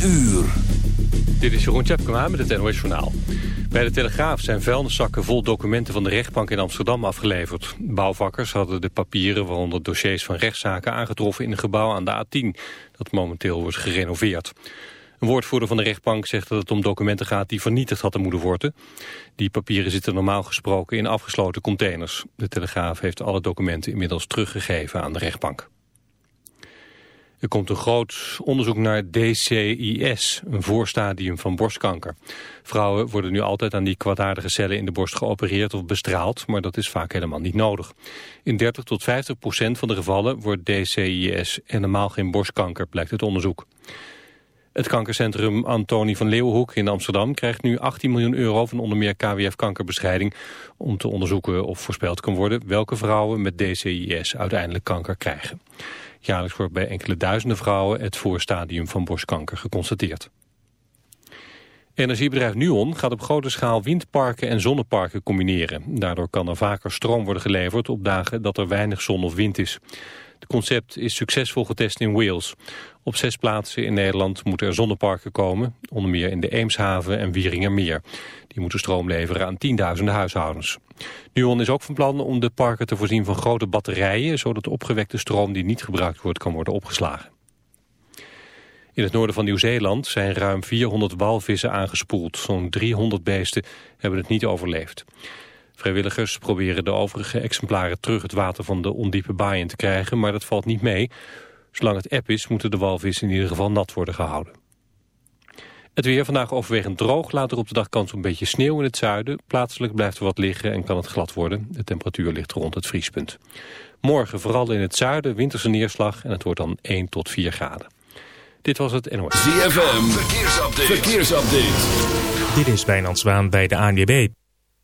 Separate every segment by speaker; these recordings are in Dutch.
Speaker 1: uur.
Speaker 2: Dit is Jeroen Tjepkema met het NOS Journaal. Bij de Telegraaf zijn vuilniszakken vol documenten van de rechtbank in Amsterdam afgeleverd. Bouwvakkers hadden de papieren, waaronder dossiers van rechtszaken, aangetroffen in een gebouw aan de A10, dat momenteel wordt gerenoveerd. Een woordvoerder van de rechtbank zegt dat het om documenten gaat die vernietigd hadden moeten worden. Die papieren zitten normaal gesproken in afgesloten containers. De Telegraaf heeft alle documenten inmiddels teruggegeven aan de rechtbank. Er komt een groot onderzoek naar DCIS, een voorstadium van borstkanker. Vrouwen worden nu altijd aan die kwaadaardige cellen in de borst geopereerd of bestraald, maar dat is vaak helemaal niet nodig. In 30 tot 50 procent van de gevallen wordt DCIS helemaal geen borstkanker, blijkt het onderzoek. Het kankercentrum Antonie van Leeuwenhoek in Amsterdam krijgt nu 18 miljoen euro van onder meer KWF kankerbestrijding om te onderzoeken of voorspeld kan worden welke vrouwen met DCIS uiteindelijk kanker krijgen. Jaarlijks wordt bij enkele duizenden vrouwen het voorstadium van borstkanker geconstateerd. Energiebedrijf Nuon gaat op grote schaal windparken en zonneparken combineren. Daardoor kan er vaker stroom worden geleverd op dagen dat er weinig zon of wind is. Het concept is succesvol getest in Wales. Op zes plaatsen in Nederland moeten er zonneparken komen, onder meer in de Eemshaven en Wieringermeer. Die moeten stroom leveren aan tienduizenden huishoudens. Nuon is ook van plan om de parken te voorzien van grote batterijen, zodat opgewekte stroom die niet gebruikt wordt kan worden opgeslagen. In het noorden van Nieuw-Zeeland zijn ruim 400 walvissen aangespoeld. Zo'n 300 beesten hebben het niet overleefd. Vrijwilligers proberen de overige exemplaren terug het water van de ondiepe baai in te krijgen, maar dat valt niet mee. Zolang het eb is, moeten de walvissen in ieder geval nat worden gehouden. Het weer vandaag overwegend droog. Later op de dag kans op een beetje sneeuw in het zuiden. Plaatselijk blijft er wat liggen en kan het glad worden. De temperatuur ligt rond het vriespunt. Morgen vooral in het zuiden winterse neerslag en het wordt dan 1 tot 4 graden. Dit was het NOS.
Speaker 1: ZFM, verkeersupdate. verkeersupdate.
Speaker 3: Dit is Wijnand Zwaan bij de ANWB.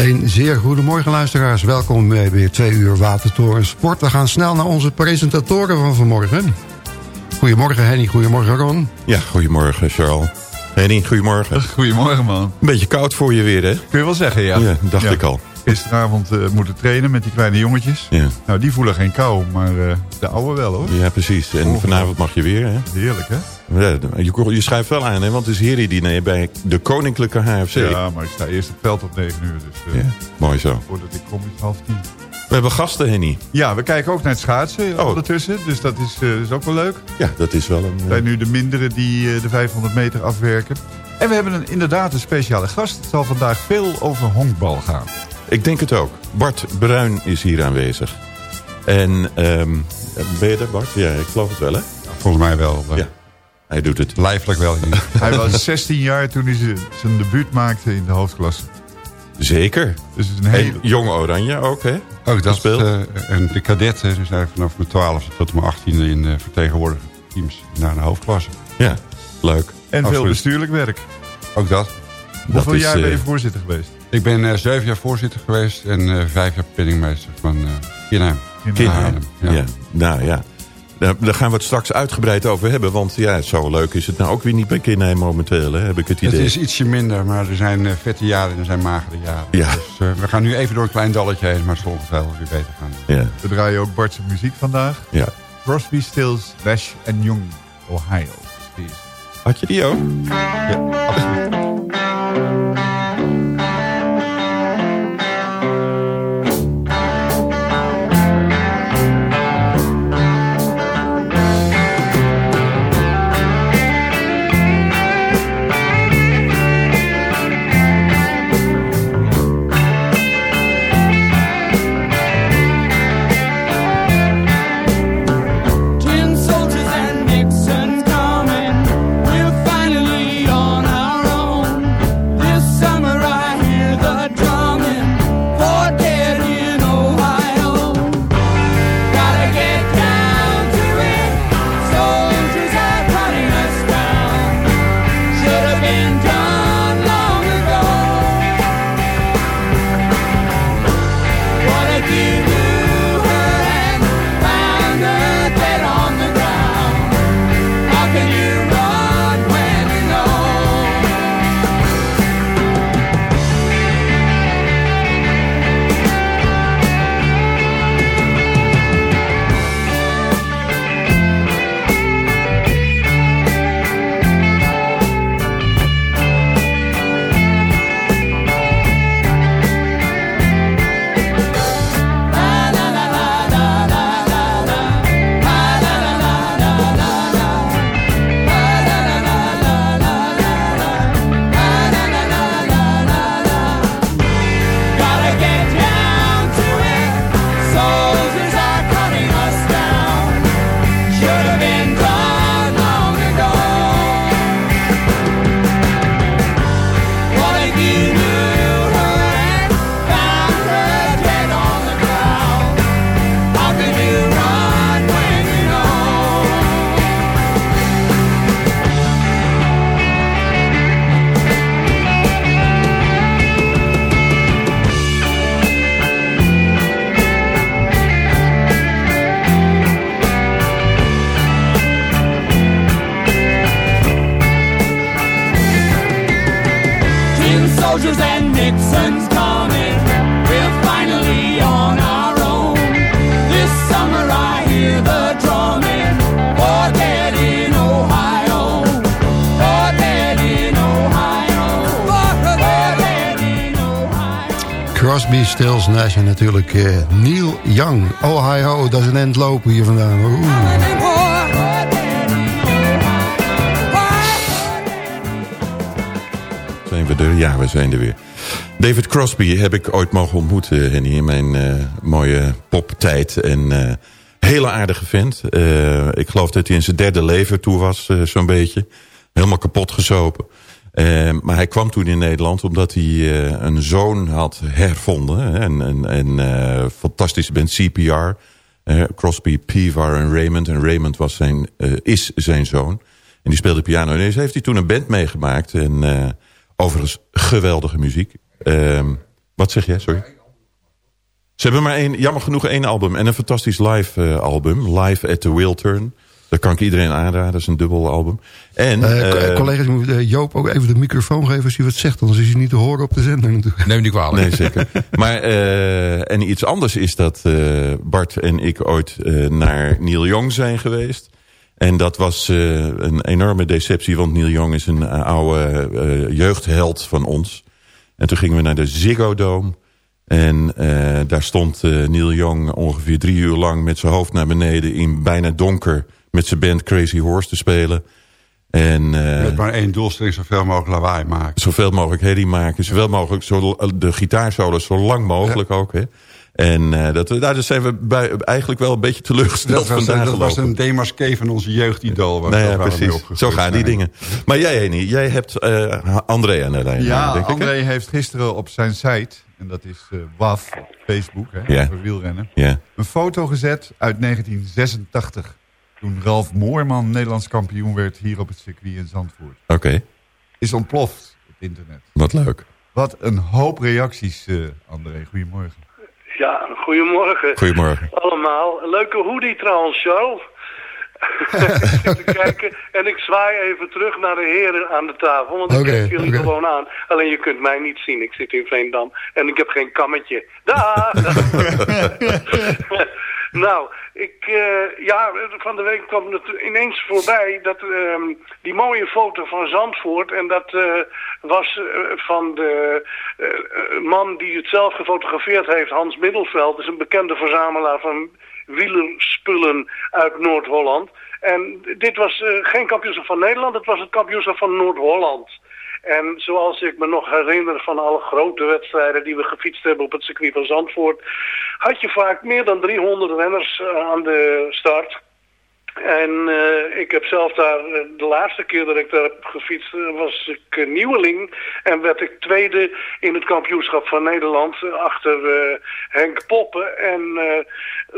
Speaker 4: Een zeer goedemorgen luisteraars. Welkom bij weer twee uur Watertoren Sport. We gaan snel naar onze presentatoren van vanmorgen. Goedemorgen Henny, goedemorgen Ron.
Speaker 5: Ja, goedemorgen Charles. Henny, goedemorgen.
Speaker 6: Goedemorgen man.
Speaker 5: Een beetje koud voor je weer hè?
Speaker 6: Kun je wel zeggen ja.
Speaker 5: Ja, dacht ik al.
Speaker 6: Gisteravond uh, moeten trainen met die kleine jongetjes.
Speaker 5: Ja.
Speaker 6: Nou, die voelen geen kou, maar uh, de oude wel hoor.
Speaker 5: Ja, precies. En vanavond mag je weer hè?
Speaker 6: Heerlijk hè?
Speaker 5: Je, schuift wel aan hè, want het is Heri-diner bij de Koninklijke HFC.
Speaker 6: Ja, maar ik sta eerst op het veld op 9 uur. Dus uh,
Speaker 5: Ja, mooi zo.
Speaker 6: voordat ik kom is half tien.
Speaker 5: We hebben gasten Henny.
Speaker 6: Ja, we kijken ook naar het schaatsen
Speaker 5: Oh.
Speaker 6: ondertussen. Dus dat is, uh, is ook wel leuk.
Speaker 5: Ja, dat is wel een...
Speaker 6: We zijn nu de minderen die uh, de 500 meter afwerken. En we hebben een, inderdaad een speciale gast. Het zal vandaag veel over honkbal gaan.
Speaker 5: Ik denk het ook. Bart Bruin is hier aanwezig. En, ehm ben je er Bart? Ja, ik geloof het wel hè?
Speaker 4: volgens mij wel.
Speaker 5: Ja, hij doet het.
Speaker 4: Lijfelijk wel.
Speaker 6: Hij was 16 jaar toen hij zijn- debuut maakte in de hoofdklasse.
Speaker 5: Zeker.
Speaker 6: Dus het is een hele...
Speaker 5: En Jong Oranje ook, hè?
Speaker 4: Ook dat.
Speaker 5: Gespeeld.
Speaker 4: eh, en de kadetten dus zijn vanaf mijn 12 tot mijn 18e in uh, vertegenwoordigde teams naar de hoofdklasse.
Speaker 5: Ja, leuk.
Speaker 6: En veel bestuurlijk werk.
Speaker 4: Ook dat.
Speaker 6: Hoeveel
Speaker 5: is,
Speaker 6: jaar ben je
Speaker 5: eh,
Speaker 6: voorzitter geweest?
Speaker 4: Ik ben eh, zeven jaar voorzitter geweest en eh, vijf jaar penningmeester van uh, Kinheim.
Speaker 6: In
Speaker 5: Kinheim. Ja.
Speaker 4: Ja.
Speaker 5: nou ja. Daar, daar gaan we het straks uitgebreid over hebben. Want ja, zo leuk is het nou ook weer niet bij Kinheim momenteel, hè, heb ik het
Speaker 4: Het
Speaker 5: idee.
Speaker 4: is ietsje minder, maar er zijn eh, vette jaren en er zijn magere jaren.
Speaker 5: Ja.
Speaker 4: Dus eh, we gaan nu even door een klein dalletje heen, maar het zal ongetwijfeld weer beter gaan.
Speaker 5: Ja,
Speaker 6: We draaien ook Bart's muziek vandaag.
Speaker 5: ja.
Speaker 6: Crosby, Stills, Nash en Young, Ohio.
Speaker 5: Had je die ook?
Speaker 6: Ja, absoluut.
Speaker 4: Crosby, Stills, Nash en natuurlijk eh, Neil Young. Ohio, dat is een end lopen hier vandaan. Oeh.
Speaker 5: Zijn we er? Ja, we zijn er weer. David Crosby heb ik ooit mogen ontmoeten, Henny, in mijn eh, mooie poptijd. En eh, hele aardige vent. Eh, ik geloof dat hij in zijn derde leven toe was, eh, zo'n beetje. Helemaal kapot gezopen. Eh, maar hij kwam toen in Nederland omdat hij eh, een zoon had hervonden. En en, eh, fantastische band CPR. Eh, Crosby, Pivar en Raymond. En Raymond was zijn, eh, is zijn zoon. En die speelde piano. En dus heeft hij toen een band meegemaakt. En eh, overigens geweldige muziek. Ehm, wat zeg jij, sorry? Ze hebben maar één, jammer genoeg één album. En een fantastisch live eh, album. Live at the Wheelturn. Dat kan ik iedereen aanraden. Dat is een dubbel album. En,
Speaker 4: Eh,
Speaker 5: eh,
Speaker 4: collega's, moet Joop ook even de microfoon geven als hij wat zegt. Anders is hij niet te horen op de zender natuurlijk.
Speaker 7: Neem niet kwalijk.
Speaker 5: Nee, zeker. Maar, eh, en iets anders is dat eh, Bart en ik ooit eh, naar Neil Young zijn geweest. En dat was eh, een enorme deceptie, want Neil Young is een oude eh, jeugdheld van ons. En toen gingen we naar de Ziggo Dome. En eh, daar stond eh, Neil Young ongeveer drie uur lang met zijn hoofd naar beneden in bijna donker met zijn band Crazy Horse te spelen. En, eh,
Speaker 4: Met maar één doelstelling, zoveel mogelijk lawaai maken.
Speaker 5: Zoveel mogelijk herrie maken. Zoveel mogelijk zo, de gitaarsolo's zo lang mogelijk ook. Hè. En eh, dat, we- daar dus zijn we bij, eigenlijk wel een beetje teleurgesteld
Speaker 4: Dat was,
Speaker 5: vandaag
Speaker 4: dat was een demarqué van onze jeugdidool. waar
Speaker 5: Nou ja, precies. Zo gaan die dingen. Maar jij, Henny, jij hebt eh, André aan de lijn.
Speaker 6: Ja,
Speaker 5: eh, ik?
Speaker 6: André heeft gisteren op zijn site, en dat is eh WAF, op Facebook, hè,
Speaker 5: Ja.
Speaker 6: over wielrennen,
Speaker 5: Ja.
Speaker 6: een foto gezet uit 1986. Toen Ralf Moorman Nederlands kampioen werd hier op het circuit in Zandvoort.
Speaker 5: Oké,
Speaker 6: Is ontploft op het internet.
Speaker 5: wat leuk.
Speaker 6: Wat een hoop reacties, André. Goedemorgen.
Speaker 7: Ja, goedemorgen.
Speaker 5: Goedemorgen.
Speaker 7: Allemaal. Leuke hoodie trouwens, Charles. kijken en ik zwaai even terug naar de heren aan de tafel. Want ik kijk jullie gewoon aan. Alleen je kunt mij niet zien. Ik zit in Veendam en ik heb geen kammetje. Daag! nou, ik, eh, ja, van de week kwam het ineens voorbij dat ehm, die mooie foto van Zandvoort. En dat eh, was eh, van de man die het zelf gefotografeerd heeft, Hans Middelveld. is een bekende verzamelaar van wielerspullen uit Noord-Holland. En dit was geen kampioenschap van Nederland, het was het kampioenschap van Noord-Holland. En zoals ik me nog herinner van alle grote wedstrijden die we gefietst hebben op het circuit van Zandvoort, had je vaak meer dan 300 renners eh, aan de start. En eh, ik heb zelf daar, eh, de laatste keer dat ik daar heb gefietst, was ik nieuweling. En werd ik tweede in het kampioenschap van Nederland achter Henk Poppen. En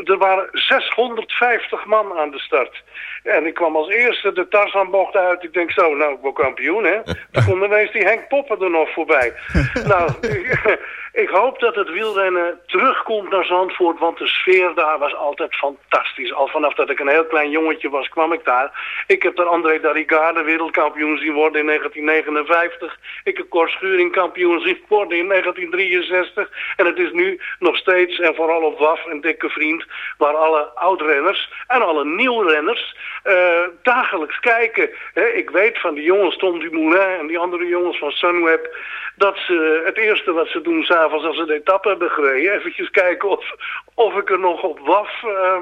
Speaker 7: er waren 650 man aan de start. En ik kwam als eerste de Tarzanbocht uit. Ik denk zo, nou, ik word kampioen, hè. Toen kwam ineens die Henk Poppen er nog voorbij. nou, ik hoop dat het wielrennen terugkomt naar Zandvoort, want de sfeer daar was altijd fantastisch. Al vanaf dat ik een heel klein jongetje was, kwam ik daar. Ik heb daar André Darrigade wereldkampioen zien worden in 1959. Ik heb Cor Schuring kampioen zien worden in 1963. En het is nu nog steeds, en vooral op WAF, een dikke vriend, waar alle oudrenners en alle nieuwrenners eh, dagelijks kijken. Ik weet van die jongens Tom Dumoulin en die andere jongens van Sunweb dat ze het eerste wat ze doen s'avonds als ze de etappe hebben gereden, eventjes kijken of, of ik er nog op WAF eh,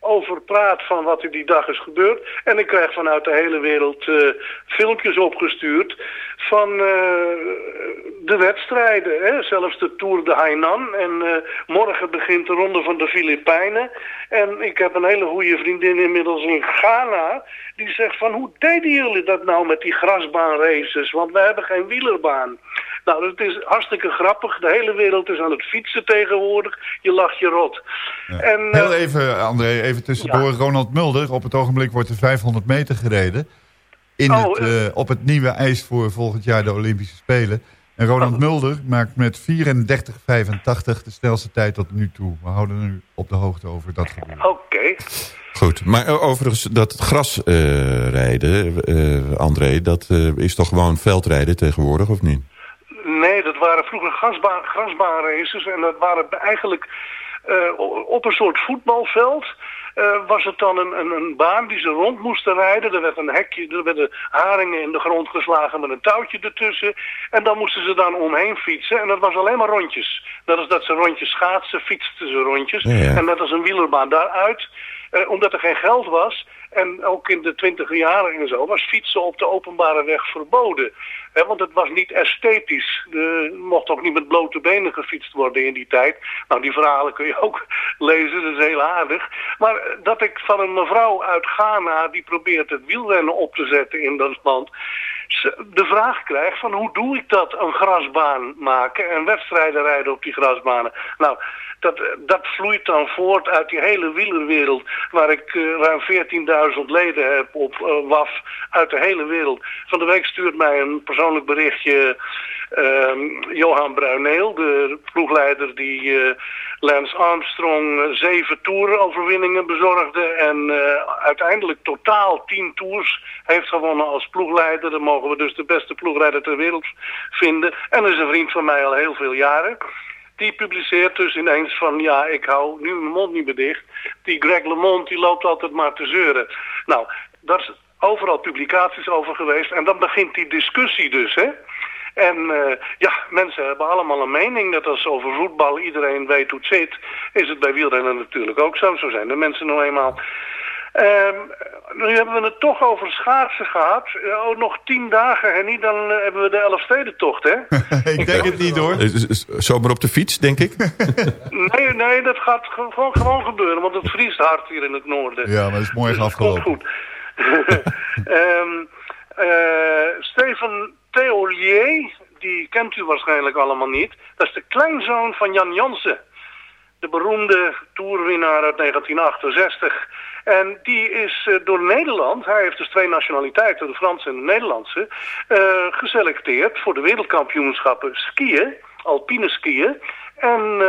Speaker 7: over praat van wat er die dag is gebeurd. En ik krijg vanuit de hele wereld eh, filmpjes opgestuurd van eh, de wedstrijden. Hè? Zelfs de Tour de Hainan. En eh, morgen begint de Ronde van de Filipijnen. En ik heb een hele goede vriendin inmiddels in Ghana. Die zegt van hoe deden jullie dat nou met die grasbaanraces? Want we hebben geen wielerbaan. Nou, het is hartstikke grappig. De hele wereld is aan het fietsen tegenwoordig. Je lacht je rot. En, eh,
Speaker 6: Heel even, André, even tussendoor. Ronald Mulder, op het ogenblik wordt er 500 meter gereden. In
Speaker 7: Oh,
Speaker 6: het,
Speaker 7: eh.
Speaker 6: eh, op het nieuwe ijs voor volgend jaar de Olympische Spelen. En Ronald
Speaker 7: Oh.
Speaker 6: Mulder maakt met 34,85 de snelste tijd tot nu toe. We houden nu op de hoogte over dat gebeuren.
Speaker 7: Oké.
Speaker 5: Goed, maar overigens dat grasrijden, eh André, dat is toch gewoon veldrijden tegenwoordig, of niet?
Speaker 7: Nee, dat waren vroeger grasbaan, grasbaanraces. En dat waren eigenlijk eh, op een soort voetbalveld. eh, was het dan een, een, een baan die ze rond moesten rijden. Er werd een hekje, er werden haringen in de grond geslagen met een touwtje ertussen. En dan moesten ze dan omheen fietsen. En dat was alleen maar rondjes. Dat is dat ze rondjes schaatsen, fietsten ze rondjes.
Speaker 5: Ja, ja.
Speaker 7: En net als een wielerbaan daaruit. eh, omdat er geen geld was. En ook in de twintiger jaren en zo was fietsen op de openbare weg verboden. Want het was niet esthetisch. Er mocht ook niet met blote benen gefietst worden in die tijd. Nou, die verhalen kun je ook lezen, dat is heel aardig. Maar dat ik van een mevrouw uit Ghana, die probeert het wielrennen op te zetten in dat land... de vraag krijg van hoe doe ik dat, een grasbaan maken en wedstrijden rijden op die grasbanen. Nou, dat, dat vloeit dan voort uit die hele wielerwereld, waar ik eh, ruim 14.000 leden heb op eh, WAF uit de hele wereld. Van de week stuurt mij een persoonlijk berichtje ehm, Johan Bruineel, de ploegleider die eh, Lance Armstrong eh, zeven toeroverwinningen bezorgde en eh, uiteindelijk totaal tien tours heeft gewonnen als ploegleider. Dan mogen we dus de beste ploegleider ter wereld vinden. En dat is een vriend van mij al heel veel jaren. Die publiceert dus ineens van, ja, ik hou nu mijn mond niet meer dicht. Die Greg LeMond, die loopt altijd maar te zeuren. Nou, daar is overal publicaties over geweest. En dan begint die discussie dus, hè. En eh, ja, mensen hebben allemaal een mening. Net als over voetbal iedereen weet hoe het zit, is het bij wielrennen natuurlijk ook zo. Zo zijn de mensen nou eenmaal. Ehm, nu hebben we het toch over schaatsen gehad. Eh, oh, nog tien dagen, Henny, dan eh, hebben we de Elfstedentocht, hè?
Speaker 8: ik denk het niet hoor.
Speaker 5: Z- z- Zomaar op de fiets, denk ik.
Speaker 7: nee, nee, dat gaat gewoon, gewoon gebeuren, want het vriest hard hier in het noorden.
Speaker 8: Ja, maar dat is mooi
Speaker 7: Dus
Speaker 8: afgelopen.
Speaker 7: goed. Ehm, eh, Steven Theolier, die kent u waarschijnlijk allemaal niet. Dat is de kleinzoon van Jan Jansen. De beroemde toerwinnaar uit 1968. En die is eh, door Nederland, hij heeft dus twee nationaliteiten, de Franse en de Nederlandse, eh, geselecteerd voor de wereldkampioenschappen skiën, alpine skiën. En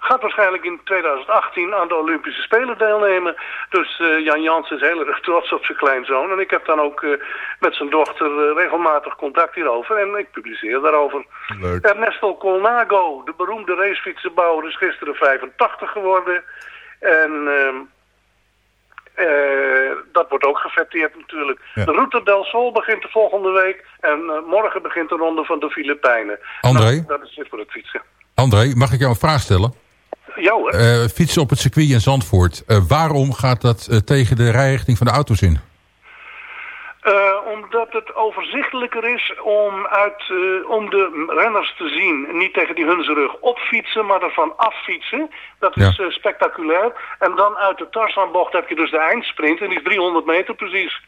Speaker 7: gaat waarschijnlijk in 2018 aan de Olympische Spelen deelnemen. Dus eh, Jan Jansen is heel erg trots op zijn kleinzoon. En ik heb dan ook eh, met zijn dochter eh, regelmatig contact hierover. En ik publiceer daarover.
Speaker 8: Leuk.
Speaker 7: Ernesto Colnago, de beroemde racefietsenbouwer, is gisteren 85 geworden. En ehm, eh, dat wordt ook gefêteerd natuurlijk.
Speaker 9: Ja.
Speaker 7: De Route del Sol begint de volgende week. En morgen begint de ronde van de Filipijnen.
Speaker 9: André?
Speaker 7: Nou, dat is het voor het fietsen.
Speaker 9: André, mag ik jou een vraag stellen?
Speaker 7: Ja hoor.
Speaker 9: Eh, fietsen op het circuit in Zandvoort. Eh, waarom gaat dat eh, tegen de rijrichting van de auto's in?
Speaker 7: Omdat het overzichtelijker is om, uit, om de renners te zien. Niet tegen die hunzenrug opfietsen, maar ervan affietsen. Dat is spectaculair. En dan uit de Tarzanbocht heb je dus de eindsprint. En die is 300 meter precies.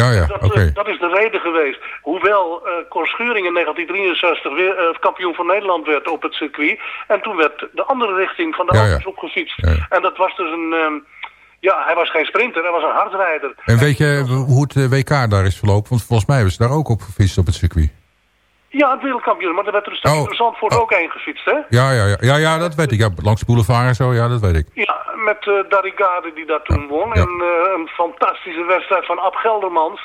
Speaker 9: Ja, ja,
Speaker 7: Dat,
Speaker 9: oké.
Speaker 7: eh, dat is de reden geweest. Hoewel eh Cor Schuring in 1963 weer eh, kampioen van Nederland werd op het circuit. En toen werd de andere richting van de
Speaker 9: Ja, ja.
Speaker 7: auto's opgefietst. En dat was dus een... ehm, ja, hij was geen sprinter, hij was een hardrijder.
Speaker 9: En weet je hoe het WK daar is verlopen? Want volgens mij hebben ze daar ook op gefietst op het circuit.
Speaker 7: Ja, het wereldkampioen, maar er werd er een stukje
Speaker 9: Oh.
Speaker 7: Zandvoort ook heen gefietst, hè?
Speaker 9: Ja, ja, ja, ja, ja dat weet ik. Ja, langs de boulevard en zo, ja, dat weet ik.
Speaker 7: Ja, met eh Darigade die dat toen won. En eh, een fantastische wedstrijd van Ab Geldermans.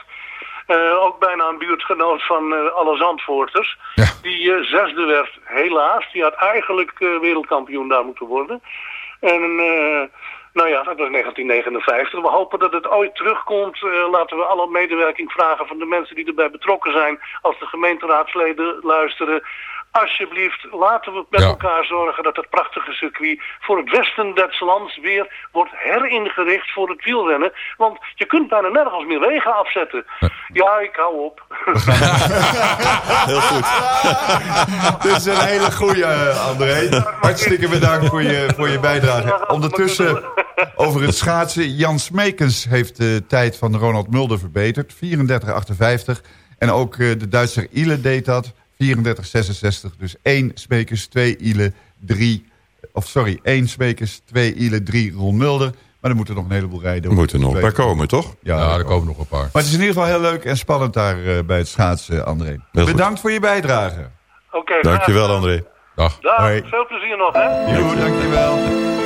Speaker 7: Eh, ook bijna een buurtgenoot van eh, alle Zandvoorters. Die zesde werd, helaas. Die had eigenlijk wereldkampioen daar moeten worden. En nou ja, dat was 1959. We hopen dat het ooit terugkomt. Eh, laten we alle medewerking vragen van de mensen die erbij betrokken zijn. Als de gemeenteraadsleden luisteren. Alsjeblieft, laten we met elkaar zorgen dat het prachtige circuit voor het westen des lands weer wordt heringericht voor het wielrennen. Want je kunt bijna nergens meer wegen afzetten. Ja, ik hou op.
Speaker 8: Heel goed. Dit is een hele goede, André. Hartstikke bedankt voor je, voor je bijdrage. Ondertussen over het schaatsen. Jan Smekens heeft de tijd van Ronald Mulder verbeterd. 34,58. En ook eh, de Duitser Ile deed dat. 34,66. Dus één Smekens, twee Ile, drie... Of sorry, één Smekens, twee Ile, drie Ron Mulder. Maar er moeten nog een heleboel rijden.
Speaker 5: Er moeten nog een paar komen, toch?
Speaker 8: Ja,
Speaker 9: er komen nog een paar.
Speaker 8: Maar het is in ieder geval heel leuk en spannend daar eh, bij het schaatsen, André.
Speaker 5: Heel goed.
Speaker 8: Bedankt voor je bijdrage.
Speaker 7: Oké,
Speaker 5: Dankjewel, André.
Speaker 9: Dag.
Speaker 7: Dag,
Speaker 8: Hoi.
Speaker 7: veel plezier nog, hè?
Speaker 8: Jo, dankjewel.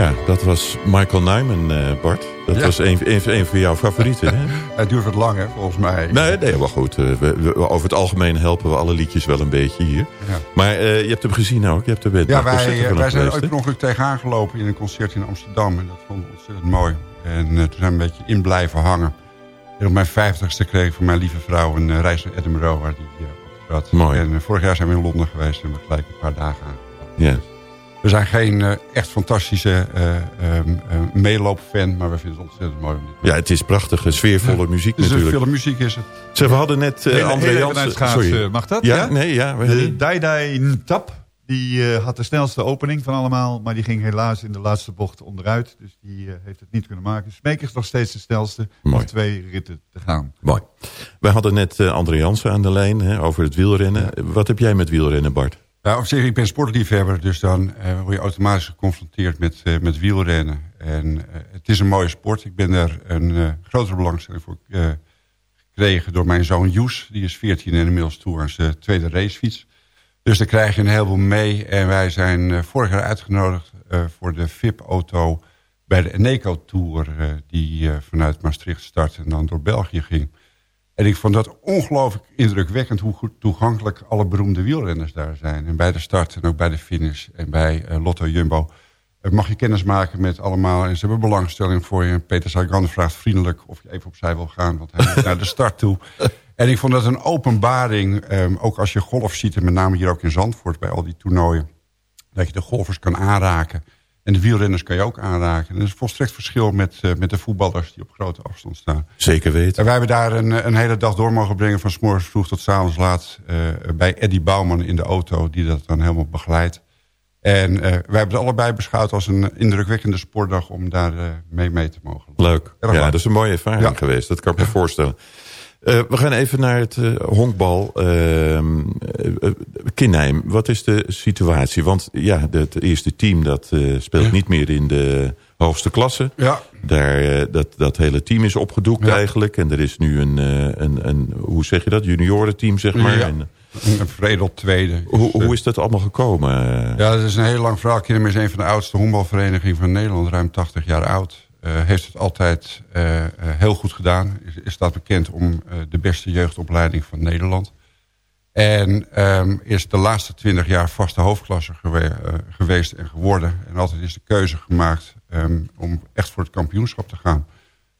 Speaker 5: Ja, dat was Michael Nyman, eh, Bart. Dat
Speaker 10: Ja.
Speaker 5: was een, een, een van jouw favorieten, hè?
Speaker 10: Het duurt wat lang, hè, volgens mij.
Speaker 5: Nee, nee, wel goed. Eh, we- we- over het algemeen helpen we alle liedjes wel een beetje hier.
Speaker 10: Ja.
Speaker 5: Maar eh, je hebt hem gezien ook. Je hebt het
Speaker 10: Ja, wij,
Speaker 5: hem
Speaker 10: zijn ooit per ongeluk tegenaan gelopen in een concert in Amsterdam. En dat vonden we ontzettend mooi. En toen zijn we een beetje in blijven hangen. En op mijn vijftigste kreeg ik van mijn lieve vrouw een reis naar Edinburgh waar die optrad.
Speaker 5: Mooi.
Speaker 10: En vorig jaar zijn we in Londen geweest en we gelijk een paar dagen aan.
Speaker 5: Ja.
Speaker 10: We zijn geen eh, echt fantastische eh ehm, eh, meeloopfan, maar we vinden het ontzettend mooi
Speaker 5: ja, het is prachtige, sfeervolle muziek natuurlijk.
Speaker 10: veel muziek is het.
Speaker 5: Zeg, we hadden net eh
Speaker 10: Hele-
Speaker 5: André Jansen... Sorry.
Speaker 10: Mag dat?
Speaker 5: Ja,
Speaker 10: Ja?
Speaker 5: nee, ja. we
Speaker 8: De Daidai Ntap, die eh, had de snelste opening van allemaal. Maar die ging helaas in de laatste bocht onderuit. Dus die heeft het niet kunnen maken. Smeek is nog steeds de snelste. Nog twee ritten te gaan.
Speaker 5: Mooi. We hadden net André Jansen aan de lijn hè, over het wielrennen. Wat heb jij met wielrennen, Bart?
Speaker 10: Op zich, ik ben sportliefhebber, dus dan eh, word je automatisch geconfronteerd met, eh, met wielrennen. En eh, het is een mooie sport. Ik ben er een grotere belangstelling voor gekregen door mijn zoon Joes. Die is 14 en inmiddels toe aan zijn tweede racefiets. Dus daar krijg je een heleboel mee. En wij zijn vorig jaar uitgenodigd voor de VIP-auto bij de Eneco Tour... die vanuit Maastricht start en dan door België ging. En ik vond dat ongelooflijk indrukwekkend hoe goed toegankelijk alle beroemde wielrenners daar zijn. En bij de start en ook bij de finish en bij eh, Lotto Jumbo eh, mag je kennis maken met allemaal. En ze hebben belangstelling voor je. Peter Sagan vraagt vriendelijk of je even opzij wil gaan, want hij moet naar de start toe. En ik vond dat een openbaring, ehm, ook als je golf ziet, en met name hier ook in Zandvoort bij al die toernooien, dat je de golfers kan aanraken. En de wielrenners kan je ook aanraken. En dat is volstrekt verschil met, eh, met de voetballers die op grote afstand staan.
Speaker 5: Zeker weten.
Speaker 10: En wij hebben daar een, een hele dag door mogen brengen... van s morgens vroeg tot s avonds laat... eh, bij Eddie Bouwman in de auto, die dat dan helemaal begeleidt. En eh, wij hebben het allebei beschouwd als een indrukwekkende sportdag... om daar mee mee te mogen.
Speaker 5: Leuk.
Speaker 10: Erg
Speaker 5: ja,
Speaker 10: leuk.
Speaker 5: dat is een mooie ervaring
Speaker 10: Ja.
Speaker 5: geweest. Dat kan ik me voorstellen. Eh, we gaan even naar het eh, honkbal. Kinheim, wat is de situatie? Want ja, het eerste team dat speelt niet meer in de hoogste klasse.
Speaker 10: Ja.
Speaker 5: Daar, dat, dat hele team is opgedoekt
Speaker 10: Ja.
Speaker 5: eigenlijk. En er is nu een, een, een, hoe zeg je dat, juniorenteam zeg maar.
Speaker 10: Ja.
Speaker 5: En,
Speaker 10: Een Vredel tweede.
Speaker 5: hoe, hoe is dat allemaal gekomen?
Speaker 10: Ja, dat is een heel lang verhaal. Kinheim is een van de oudste honkbalverenigingen van Nederland. Ruim 80 jaar oud. Eh, heeft het altijd eh, eh, heel goed gedaan. Is, is staat bekend om de beste jeugdopleiding van Nederland. En ehm, is de laatste 20 jaar vaste hoofdklasse gewe- geweest en geworden. En altijd is de keuze gemaakt ehm, om echt voor het kampioenschap te gaan.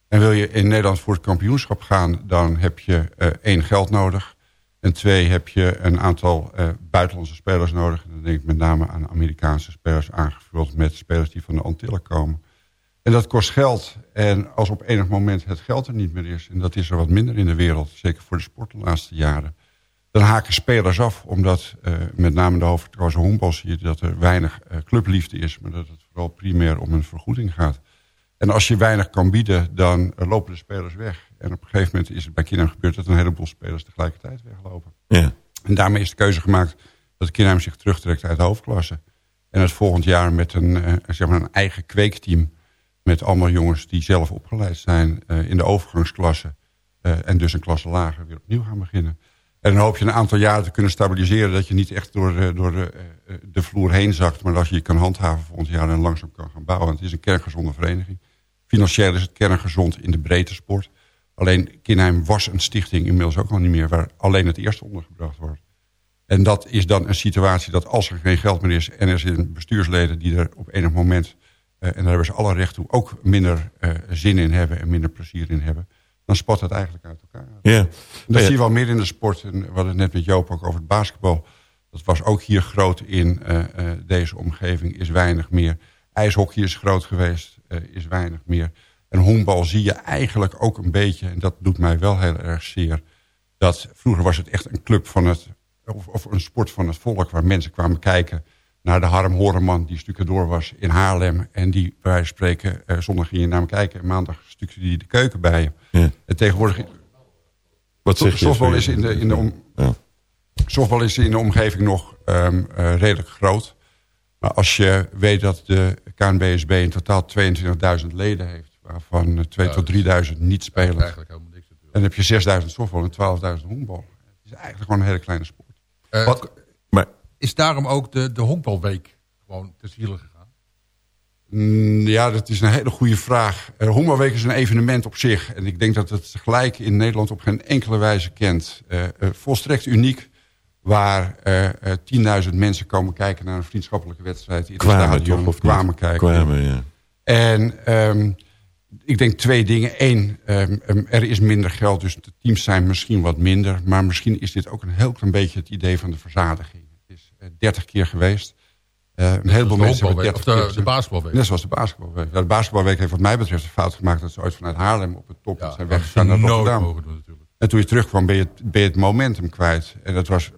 Speaker 10: En wil je in Nederland voor het kampioenschap gaan... dan heb je één geld nodig. En twee heb je een aantal buitenlandse spelers nodig. En dan denk ik met name aan Amerikaanse spelers... aangevuld met spelers die van de Antillen komen. En dat kost geld. En als op enig moment het geld er niet meer is... en dat is er wat minder in de wereld... zeker voor de sport de laatste jaren... dan haken spelers af. Omdat eh, met name de hoofdklasse honkbal zie je... dat er weinig eh, clubliefde is... maar dat het vooral primair om een vergoeding gaat. En als je weinig kan bieden, dan eh, lopen de spelers weg. En op een gegeven moment is het bij Kinheim gebeurd... dat een heleboel spelers tegelijkertijd weglopen.
Speaker 5: Ja.
Speaker 10: En daarmee is de keuze gemaakt dat Kinheim zich terugtrekt uit de hoofdklasse. En het volgend jaar met een, zeg maar een eigen kweekteam... met allemaal jongens die zelf opgeleid zijn eh, in de overgangsklasse... eh, en dus een klasse lager weer opnieuw gaan beginnen. En dan hoop je een aantal jaren te kunnen stabiliseren... dat je niet echt door, eh, door de, de vloer heen zakt... maar dat je je kan handhaven volgend jaar en langzaam kan gaan bouwen. Want het is een kerngezonde vereniging. Financieel is het kerngezond in de breedte sport. Alleen Kinheim was een stichting, inmiddels ook al niet meer... waar alleen het eerste ondergebracht wordt. En dat is dan een situatie dat als er geen geld meer is... en er zijn bestuursleden die er op enig moment... eh, en daar hebben ze alle recht toe... ook minder eh, zin in hebben en minder plezier in hebben... dan spat het eigenlijk uit elkaar.
Speaker 5: Ja.
Speaker 10: Dat
Speaker 5: Ja.
Speaker 10: zie je wel meer in de sport. En we hadden het net met Joop ook over het basketbal. Dat was ook hier groot in eh, deze omgeving, is weinig meer. IJshockey is groot geweest, is weinig meer. En honkbal zie je eigenlijk ook een beetje... en dat doet mij wel heel erg zeer... dat vroeger was het echt een club van het... of, of een sport van het volk... waar mensen kwamen kijken naar de Harm Horeman... die stucadoor was in Haarlem... en die, bij wijze van spreken, eh, zondag ging je naar hem kijken... en maandag stukte hij de keuken bij je.
Speaker 5: Ja.
Speaker 10: En tegenwoordig...
Speaker 5: Wat zeg je?
Speaker 10: Softbal is in de, in de, om,
Speaker 5: Ja.
Speaker 10: softbal is in de omgeving nog ehm, eh, redelijk groot. Maar als je weet dat de KNBSB in totaal 22.000 leden heeft... waarvan eh, 2.000 tot 3.000 niet spelen...
Speaker 9: Eigenlijk helemaal niks natuurlijk.
Speaker 10: en dan heb je 6.000 softbal en 12.000 honkbal. Het is eigenlijk gewoon een hele kleine sport.
Speaker 9: Eh,
Speaker 10: Wat-
Speaker 9: Is daarom ook de, de honkbalweek gewoon te zielen gegaan?
Speaker 10: Mm, Ja, dat is een hele goede vraag. Uh, Honkbalweek is een evenement op zich. En ik denk dat het gelijk in Nederland op geen enkele wijze kent. Uh, uh, volstrekt uniek. Waar uh, 10.000 mensen komen kijken naar een vriendschappelijke wedstrijd. In
Speaker 5: Kwamen
Speaker 10: het stadion,
Speaker 5: toch, of niet?
Speaker 10: kwamen kijken.
Speaker 5: Kwamen, ja.
Speaker 10: En um, ik denk twee dingen. Eén, um, um, er is minder geld, dus de teams zijn misschien wat minder. Maar misschien is dit ook een heel klein beetje het idee van de verzadiging. Het is uh, 30 keer geweest. Uh, een heleboel
Speaker 9: de
Speaker 10: mensen hebben 30
Speaker 9: of de-
Speaker 10: keer
Speaker 9: de basketbalweek.
Speaker 10: Net zoals de basketbalweek. Ja, de basketbalweek heeft wat mij betreft de fout gemaakt... dat ze ooit vanuit Haarlem op het top zijn weggegaan naar Rotterdam.
Speaker 9: mogen doen natuurlijk.
Speaker 10: En toen je terugkwam ben je, het- ben je het momentum kwijt. En dat was...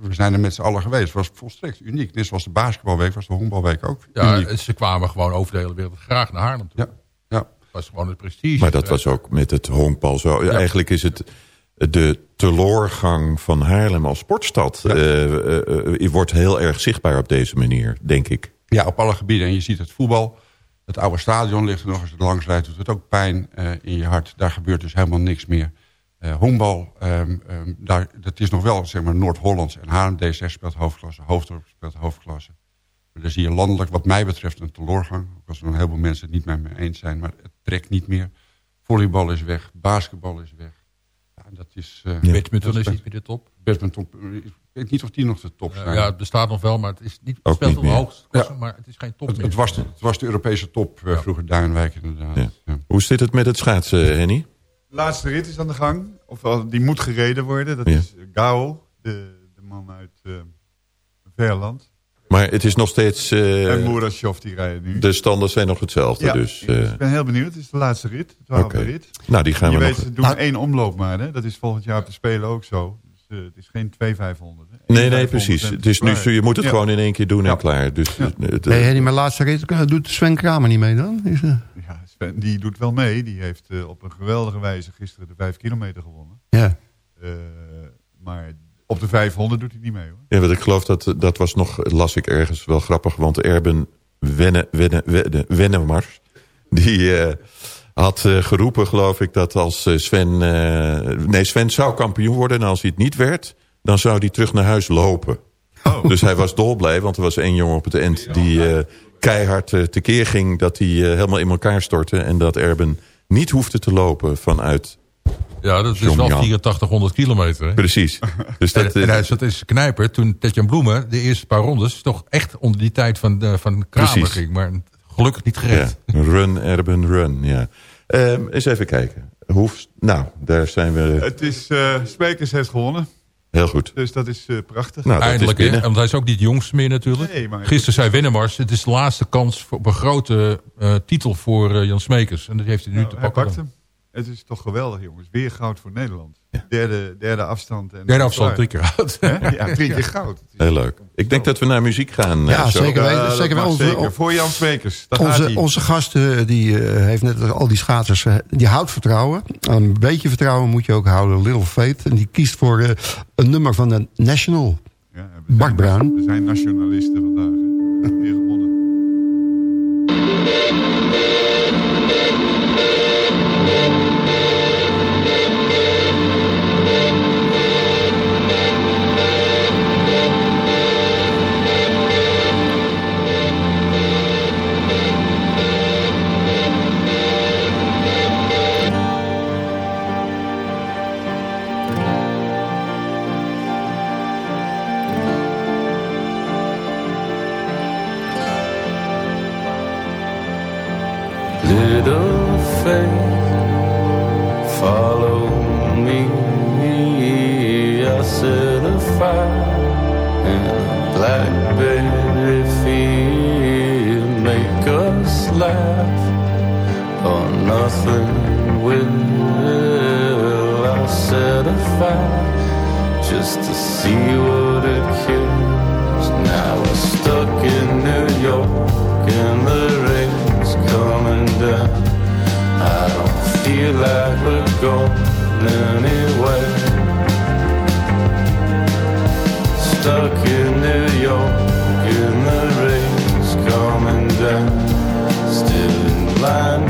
Speaker 10: We zijn er met z'n allen geweest. Het was volstrekt uniek. Net zoals de basketbalweek was de honkbalweek ook
Speaker 9: Ja,
Speaker 10: uniek.
Speaker 9: en ze kwamen gewoon over de hele wereld graag naar Haarlem toe.
Speaker 10: Ja, ja.
Speaker 9: Het was gewoon het prestige.
Speaker 5: Maar dat was ook met het honkbal zo. Eigenlijk is het de teloorgang van Haarlem als sportstad. eh, eh, eh, wordt heel erg zichtbaar op deze manier, denk ik.
Speaker 10: Ja, op alle gebieden. En je ziet het voetbal. Het oude stadion ligt er nog. Als het langs rijdt, doet het ook pijn in je hart. Daar gebeurt dus helemaal niks meer. Honkbal, ehm, daar, dat is nog wel zeg maar Noord-Hollands. En Haarlem D6 speelt hoofdklasse. Hoofddorp speelt hoofdklasse. Maar daar zie je landelijk wat mij betreft een teloorgang. Ook als er een heleboel mensen het niet met me eens zijn. Maar het trekt niet meer. Volleybal is weg. Basketbal is weg. Dat is, eh,
Speaker 9: Badminton
Speaker 10: dat
Speaker 9: is niet meer de top.
Speaker 10: Badminton, ik weet niet of die nog de top zijn.
Speaker 9: ja, het bestaat nog wel, maar het is niet, het speelt
Speaker 10: niet Ja.
Speaker 9: maar het is geen top
Speaker 10: Het,
Speaker 9: meer.
Speaker 10: het, was, de, het was de Europese top, eh, vroeger Duinwijk inderdaad.
Speaker 5: Ja.
Speaker 10: Ja.
Speaker 5: Hoe zit het met het schaatsen, Henny?
Speaker 8: De laatste rit is aan de gang. Of wel, die moet gereden worden. Dat
Speaker 5: Ja.
Speaker 8: is Gao, de, de man uit eh Verland.
Speaker 5: Maar het is nog steeds... eh,
Speaker 8: en Murashov die rijden nu.
Speaker 5: de standen zijn nog hetzelfde.
Speaker 8: Ja,
Speaker 5: dus,
Speaker 8: dus
Speaker 5: eh,
Speaker 8: ik ben heel benieuwd. Het is de laatste rit, de twaalfde
Speaker 5: Oké.
Speaker 8: rit.
Speaker 5: Nou, die gaan
Speaker 8: je
Speaker 5: we
Speaker 8: weet,
Speaker 5: nog-
Speaker 8: ze doen
Speaker 5: Nou-
Speaker 8: één omloop maar. Hè? Dat is volgend jaar op de Spelen ook zo. Dus eh, het is geen 2,500. hè.
Speaker 5: nee, nee,
Speaker 8: 1,500
Speaker 5: precies. Het is nu, je moet het
Speaker 8: Ja.
Speaker 5: gewoon in één keer doen en klaar. Dus, het-
Speaker 4: Nee, Henny, mijn laatste rit doet Sven Kramer niet mee dan? Is, eh,
Speaker 8: Ja, Sven, die doet wel mee. Die heeft op een geweldige wijze gisteren de 5 kilometer gewonnen.
Speaker 4: Ja.
Speaker 8: Eh, maar op de 500 doet hij niet mee hoor.
Speaker 5: Ja, want ik geloof dat dat was nog, las ik ergens wel grappig, want Erben Wenne, Wenne, Wenne, Wennemars, die eh, had eh, geroepen, geloof ik, dat als eh, Sven, nee, Sven zou kampioen worden en als hij het niet werd, dan zou hij terug naar huis lopen. Dus hij was dolblij, want er was één jongen op het eind die keihard tekeer ging, dat hij helemaal in elkaar stortte en dat Erben niet hoefde te lopen vanuit
Speaker 9: Ja, dat is wel
Speaker 5: Jan.
Speaker 9: 8400 kilometer. Hè?
Speaker 5: Precies. Dus dat,
Speaker 9: en, en hij zat eens knijper toen Tetjan Bloemen de eerste paar rondes toch echt onder die tijd van, de, van Kramer
Speaker 5: Precies.
Speaker 9: ging. Maar gelukkig niet gered.
Speaker 5: Ja, run, Erben, run, ja. Ehm, eens even kijken. Hoe, nou, daar zijn we
Speaker 8: Het is, eh Spijkers heeft gewonnen.
Speaker 5: heel goed.
Speaker 8: Dus dat is eh, prachtig.
Speaker 5: Nou, dat
Speaker 9: Eindelijk,
Speaker 5: is binnen.
Speaker 9: hè? want hij is ook niet het jongste meer natuurlijk.
Speaker 8: Nee, maar-
Speaker 9: Gisteren zei Wennemars, het is de laatste kans voor, op een grote eh, titel voor eh, Jan Smekers. En dat heeft hij nu
Speaker 8: Nou,
Speaker 9: te
Speaker 8: hij
Speaker 9: pakken.
Speaker 8: pakt hem. Het is toch geweldig jongens. Weer goud voor Nederland. Derde, derde afstand. En
Speaker 9: Derde afstand, drie keer goud.
Speaker 8: Ja, drie keer goud.
Speaker 5: Heel leuk. Ik denk dat we naar muziek gaan.
Speaker 4: Ja,
Speaker 5: eh, zo.
Speaker 4: zeker
Speaker 8: dat
Speaker 4: zeker. Onze.
Speaker 8: Voor Jan Smekers.
Speaker 4: Onze,
Speaker 8: hij.
Speaker 4: onze gast eh, die eh, heeft net al die schaatsers, eh, die houdt vertrouwen. Aan een beetje vertrouwen moet je ook houden. Little Faith. En die kiest voor eh, een nummer van de National.
Speaker 8: Ja,
Speaker 4: Bart Bruin.
Speaker 8: We zijn nationalisten vandaag.
Speaker 11: Little faith, follow me. I set a fire in a blackberry field. Make us laugh, or nothing will. I set a fire just to see what it kills. Feel like we're going anywhere. Stuck in New York, and the rain's coming down. Still in line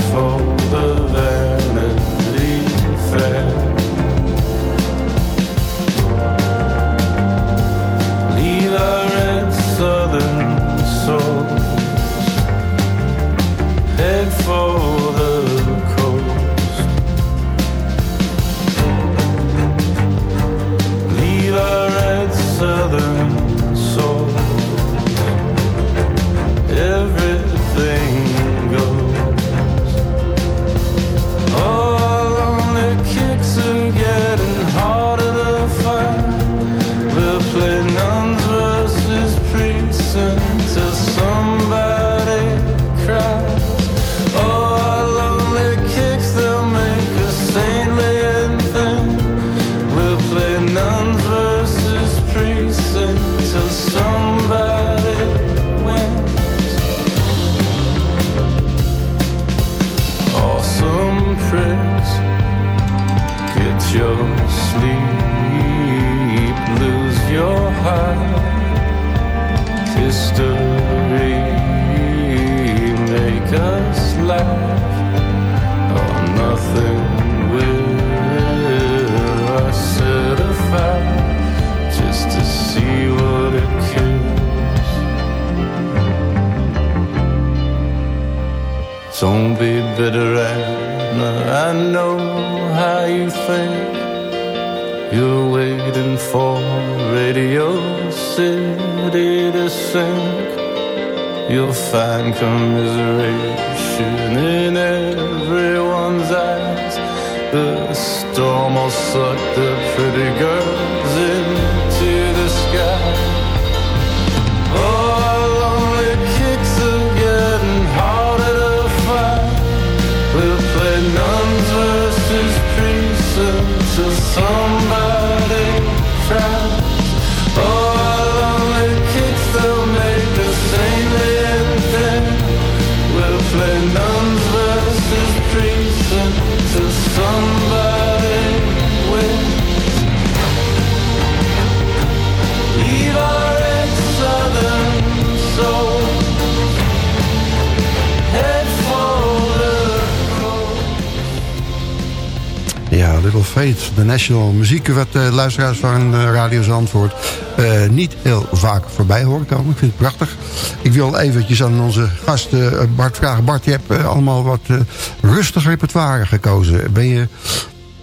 Speaker 4: Fate, de National. Muziek wat de luisteraars van eh, Radio Zandvoort eh, niet heel vaak voorbij horen komen. Ik vind het prachtig. Ik wil eventjes aan onze gast eh, Bart vragen. Bart, je hebt eh, allemaal wat eh, rustig repertoire gekozen. Ben je,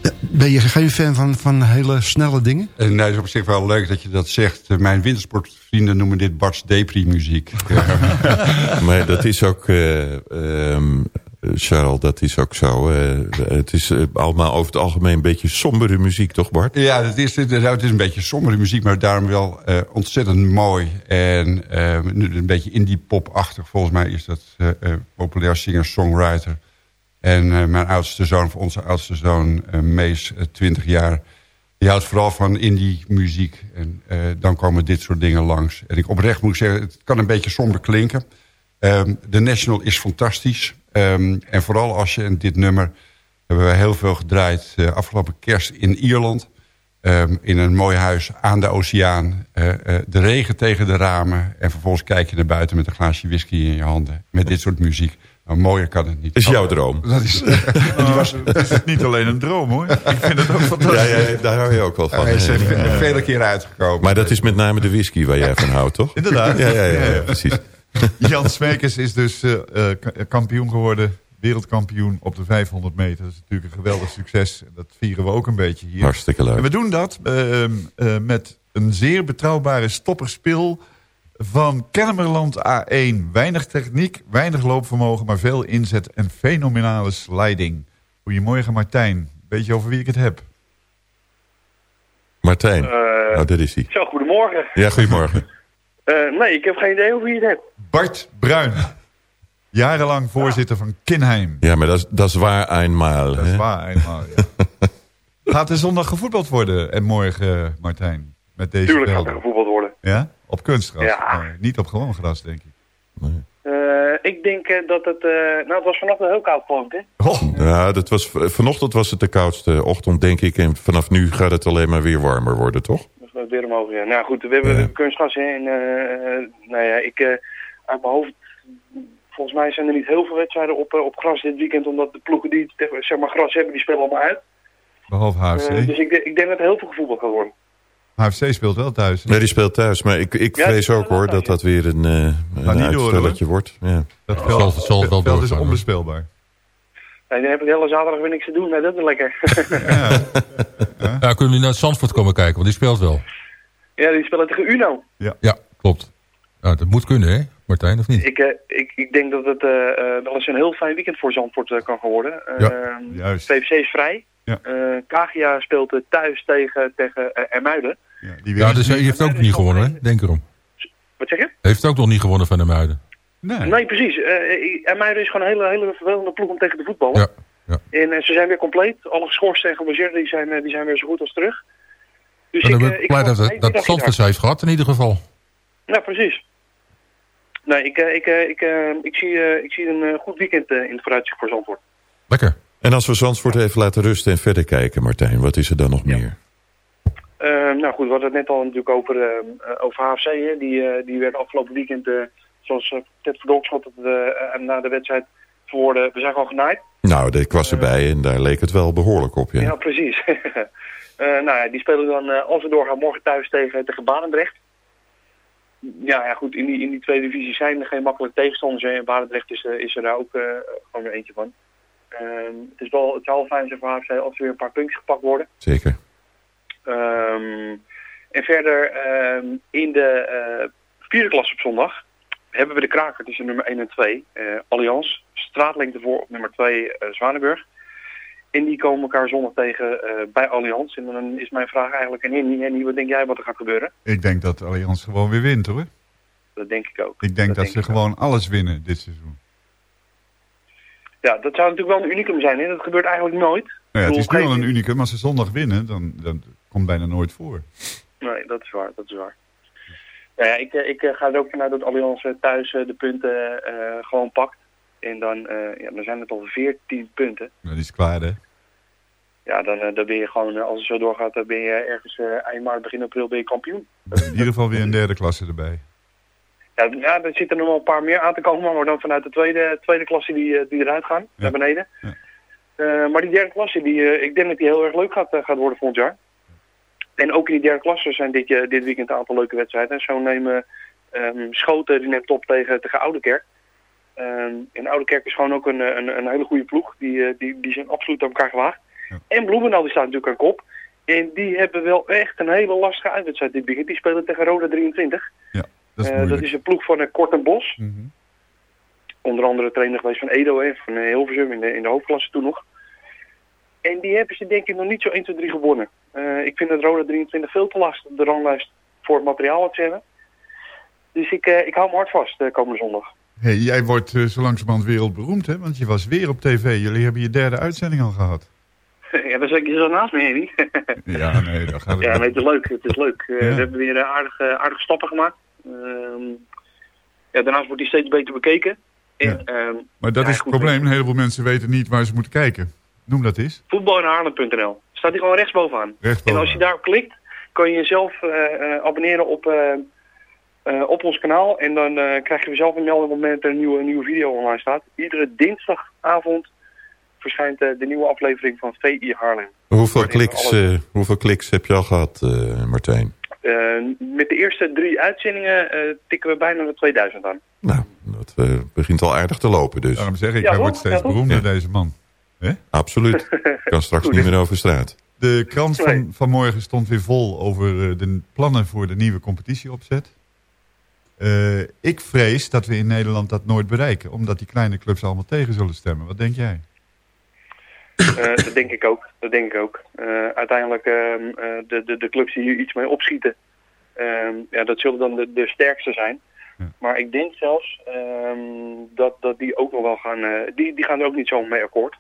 Speaker 4: eh, ben je geen fan van, van hele snelle dingen?
Speaker 10: En nee, het is op zich wel leuk dat je dat zegt. Eh, Mijn wintersportvrienden noemen dit Bart's Depri-muziek.
Speaker 5: maar dat is ook, eh, ehm, Charles, dat is ook zo. het is eh, allemaal over het algemeen een beetje sombere muziek, toch Bart?
Speaker 10: Ja, het is, is een beetje sombere muziek, maar daarom wel eh, ontzettend mooi. En eh, een beetje indie-pop-achtig. Volgens mij is dat populair singer-songwriter. En mijn oudste zoon, of onze oudste zoon, Mees, eh, 20 jaar... die houdt vooral van indie-muziek. En eh, dan komen dit soort dingen langs. En ik oprecht moet ik zeggen, het kan een beetje somber klinken. Ehm, de National is fantastisch. Ehm, en vooral als je, en dit nummer hebben we heel veel gedraaid... eh, afgelopen kerst in Ierland... Ehm, in een mooi huis aan de oceaan. eh, eh, de regen tegen de ramen. En vervolgens kijk je naar buiten met een glaasje whisky in je handen. Met dit soort muziek. Nou, mooier kan het niet.
Speaker 5: Is jouw droom?
Speaker 10: Dat is,
Speaker 8: Die was, is het niet alleen een droom hoor. Ik vind het ook fantastisch.
Speaker 5: Ja, ja, daar hou je ook wel van.
Speaker 10: Hij is er vele keren uitgekomen.
Speaker 5: Maar dat is met name de whisky waar jij van houdt, toch?
Speaker 8: Inderdaad.
Speaker 5: Ja, ja, ja, ja, precies.
Speaker 8: Jan Smekers is dus eh, eh, ka- kampioen geworden. Wereldkampioen op de 500 meter. Dat is natuurlijk een geweldig succes. En dat vieren we ook een beetje hier.
Speaker 5: Hartstikke leuk.
Speaker 8: En we doen dat eh, eh, met een zeer betrouwbare stopperspil van Kennemerland A1. Weinig techniek, weinig loopvermogen, maar veel inzet en fenomenale sliding. Goedemorgen Martijn. Weet je over wie ik het heb?
Speaker 5: Martijn,
Speaker 12: Eh,
Speaker 5: nou, dat is hij.
Speaker 12: Zo, goedemorgen.
Speaker 5: Ja, goedemorgen.
Speaker 12: Eh, nee, ik heb geen idee over wie je het hebt.
Speaker 8: Bart Bruin. Jarenlang voorzitter van Kinheim.
Speaker 5: Ja, maar dat is, dat is waar eenmaal.
Speaker 8: Dat is waar, eenmaal, ja. Gaat er zondag gevoetbald worden en morgen, Martijn? Met deze
Speaker 12: Tuurlijk gaat er
Speaker 8: velden?
Speaker 12: gevoetbald worden.
Speaker 8: Ja? Op kunstgras?
Speaker 12: Ja.
Speaker 8: Nee, niet op gewoon gras, denk ik.
Speaker 12: Eh, ik denk eh, dat het... eh, nou, het was vanochtend heel koud, geloof ik, hè?
Speaker 8: Oh.
Speaker 5: Ja, dat was, vanochtend was het de koudste ochtend, denk ik. En vanaf nu gaat het alleen maar weer warmer worden, toch?
Speaker 12: Dat gaat weer omhoog, ja. Nou goed, we hebben
Speaker 5: Ja.
Speaker 12: kunstgas, hè. En, eh, nou ja, ik... eh, uit mijn hoofd... Volgens mij zijn er niet heel veel wedstrijden op, eh, op gras dit weekend, omdat de ploegen die zeg maar, gras hebben, die spelen allemaal uit.
Speaker 8: Behalve HFC.
Speaker 12: Eh, dus ik, ik denk dat er heel veel gevoetbald gaat worden.
Speaker 8: HFC speelt wel thuis.
Speaker 5: Nee, die speelt thuis. Maar ik, ik
Speaker 12: Ja,
Speaker 5: vrees ook hoor dat dat weer een, eh
Speaker 8: door,
Speaker 5: uitstelletje wordt. Ja.
Speaker 8: Dat
Speaker 9: zal-
Speaker 8: veld,
Speaker 9: zal het wel
Speaker 8: veld is onbespeelbaar.
Speaker 12: Nee, dan heb ik de hele zaterdag weer niks te doen. Nee, dat is lekker.
Speaker 9: Ja, kunnen jullie naar Zandvoort komen kijken, want die speelt wel.
Speaker 12: ja, die spelen tegen Uno.
Speaker 9: Ja, klopt. Nou, dat moet kunnen, hè, Martijn, of niet?
Speaker 12: Ik, eh, ik, ik denk dat het eh, eh, wel eens een heel fijn weekend voor Zandvoort eh, kan gaan worden.
Speaker 9: Ja,
Speaker 12: Eh,
Speaker 8: juist.
Speaker 12: VVC is vrij.
Speaker 8: Ja.
Speaker 12: Eh, Kagia speelt eh, thuis tegen, tegen eh, Ermuiden.
Speaker 8: Ja, die
Speaker 9: Ja, dus hij heeft ook niet gewonnen, hè? Denk erom.
Speaker 12: Wat zeg je?
Speaker 9: Hij heeft ook nog niet gewonnen van de Muiden.
Speaker 8: nee.
Speaker 12: Nee, precies. Eh Ermuiden is gewoon een hele, hele vervelende ploeg om tegen te voetballen.
Speaker 9: Ja, ja.
Speaker 12: En eh, ze zijn weer compleet. Alle geschorsten en gebaseerden die zijn, eh, die zijn weer zo goed als terug. Dus
Speaker 9: En
Speaker 12: ik,
Speaker 9: ben
Speaker 12: eh,
Speaker 9: ik blij dat, dat, dat heeft gehad, in ieder geval.
Speaker 12: Ja, precies. Nee, ik, eh, ik, eh, ik, eh, ik, zie, ik zie een goed weekend in het vooruitzicht voor Zandvoort.
Speaker 9: Lekker.
Speaker 5: En als we Zandvoort even laten rusten en verder kijken, Martijn, wat is er dan nog meer?
Speaker 12: Nou goed, we hadden het net al natuurlijk over, eh, over HFC. Hè. Die, eh, die werd afgelopen weekend, zoals uh, Ted Verdolkschot het na de wedstrijd verwoordde, we zijn gewoon genaaid.
Speaker 5: Nou, ik was erbij en daar leek het wel behoorlijk op, ja.
Speaker 12: Ja, precies. Nou ja, die spelen dan, als we doorgaan, morgen thuis tegen, tegen Barendrecht. Ja, ja, goed, in die, in die tweede divisie zijn er geen makkelijke tegenstanders. En Barendrecht is, eh, is er daar ook eh, gewoon weer eentje van. Ehm, het, is wel, het zou wel fijn zijn voor HFC als er weer een paar puntjes gepakt worden.
Speaker 5: Zeker.
Speaker 12: Eh, Ehm, en verder ehm, in de eh, vierde klas op zondag hebben we de kraker tussen nummer 1 en 2. eh Allianz, straatlengte voor op nummer 2 eh, Zwanenburg. En die komen elkaar zondag tegen eh, bij Allianz. En dan is mijn vraag eigenlijk aan. Henny, wat denk jij wat er gaat gebeuren?
Speaker 8: Ik denk dat Allianz gewoon weer wint hoor.
Speaker 12: Dat denk ik ook.
Speaker 8: Ik denk dat,
Speaker 12: denk
Speaker 8: ze gewoon alles winnen dit seizoen.
Speaker 12: Ja, dat zou natuurlijk wel een unicum zijn. Hè? Dat gebeurt eigenlijk nooit.
Speaker 8: Nou ja, het is nu al een unicum, maar als ze zondag winnen, dan, dan komt bijna nooit voor.
Speaker 12: Nee, dat is waar, dat is waar. Nou ja, ik, eh, ik eh, ga er ook vanuit dat Allianz thuis de punten gewoon pakt. En dan, eh, ja, dan zijn het al 14 punten.
Speaker 8: Dat is klaar hè.
Speaker 12: Ja, dan, eh, dan ben je gewoon, eh, als het zo doorgaat, dan ben je ergens eind maart, begin april ben je kampioen.
Speaker 8: In ieder geval weer een derde klasse erbij.
Speaker 12: Ja, ja, er zitten nog wel een paar meer aan te komen, maar dan vanuit de tweede, tweede klasse die, die eruit gaan, naar beneden. Maar die derde klasse, die, ik denk dat die heel erg leuk gaat, gaat worden volgend jaar. En ook in die derde klasse zijn dit, dit weekend een aantal leuke wedstrijden. Zo nemen ehm, Schoten, die neemt op tegen, tegen Oudekerk. Ehm en Oudekerk is gewoon ook een, eh, een, een hele goede ploeg. Die, eh, die, die zijn absoluut aan elkaar gewaagd. En Bloemendaal die staat natuurlijk aan kop. En die hebben wel echt een hele lastige uitwedstrijd dit weekend. Die spelen tegen Roda 23.
Speaker 8: Dat is,
Speaker 12: Eh, dat is een ploeg van uh, Kort en Bos.
Speaker 8: Mhm.
Speaker 12: Onder andere trainer geweest van Edo en van Hilversum in de, in de hoofdklasse toen nog. En die hebben ze denk ik nog niet zo 1, 2, 3 gewonnen. Ik vind dat Roda 23 veel te lastig op de ranglijst voor het materiaal wat ze hebben. Dus ik, ik hou me hard vast de komende zondag.
Speaker 8: Hey, jij wordt eh, zo langzamerhand wereldberoemd, hè? Want je was weer op tv. Jullie hebben je derde uitzending al gehad.
Speaker 12: ja, dat is je zo naast me, Henny.
Speaker 8: Ja, nee, dat gaat het
Speaker 12: ja, het is leuk. Het is leuk. Eh,
Speaker 8: Ja.
Speaker 12: We hebben weer eh, aardige, aardige stappen gemaakt. Ehm, ja, daarnaast wordt hij steeds beter bekeken. En, ehm,
Speaker 8: Maar dat
Speaker 12: ja,
Speaker 8: is het probleem. Een heleboel mensen weten niet waar ze moeten kijken. Noem dat eens.
Speaker 12: Voetbalinhaarlem.nl. Staat hij gewoon rechtsbovenaan.
Speaker 8: Rechtsbovenaan.
Speaker 12: En als je daarop klikt, kan je jezelf abonneren op, eh, op ons kanaal. En dan eh, krijg je vanzelf een melding op het moment dat er een nieuwe, een nieuwe video online staat. Iedere dinsdagavond verschijnt eh, de nieuwe aflevering van VI Haarlem.
Speaker 5: Hoeveel kliks,
Speaker 12: alle-
Speaker 5: eh, hoeveel kliks heb je al gehad, eh, Martijn?
Speaker 12: Eh, met de eerste drie uitzendingen eh, tikken we bijna de 2000 aan.
Speaker 5: Dat eh, begint al aardig te lopen dus.
Speaker 8: Daarom zeg ik,
Speaker 12: Ja,
Speaker 8: hij wordt steeds
Speaker 12: Ja, toch?
Speaker 8: beroemder,
Speaker 5: Ja.
Speaker 8: deze man. Hè?
Speaker 5: Absoluut. kan straks niet meer over straat.
Speaker 8: De krant van, vanmorgen stond weer vol over eh, de plannen voor de nieuwe competitieopzet. Eh, ik vrees dat we in Nederland dat nooit bereiken. Omdat die kleine clubs allemaal tegen zullen stemmen. Wat denk jij?
Speaker 12: Eh, dat denk ik ook. Dat denk ik ook. Eh, uiteindelijk ehm, eh, de, de, de clubs die hier iets mee opschieten, ehm, ja, dat zullen dan de, de sterkste zijn. Maar ik denk zelfs ehm, dat, dat die ook nog wel gaan, die, die gaan er ook niet zo mee akkoord.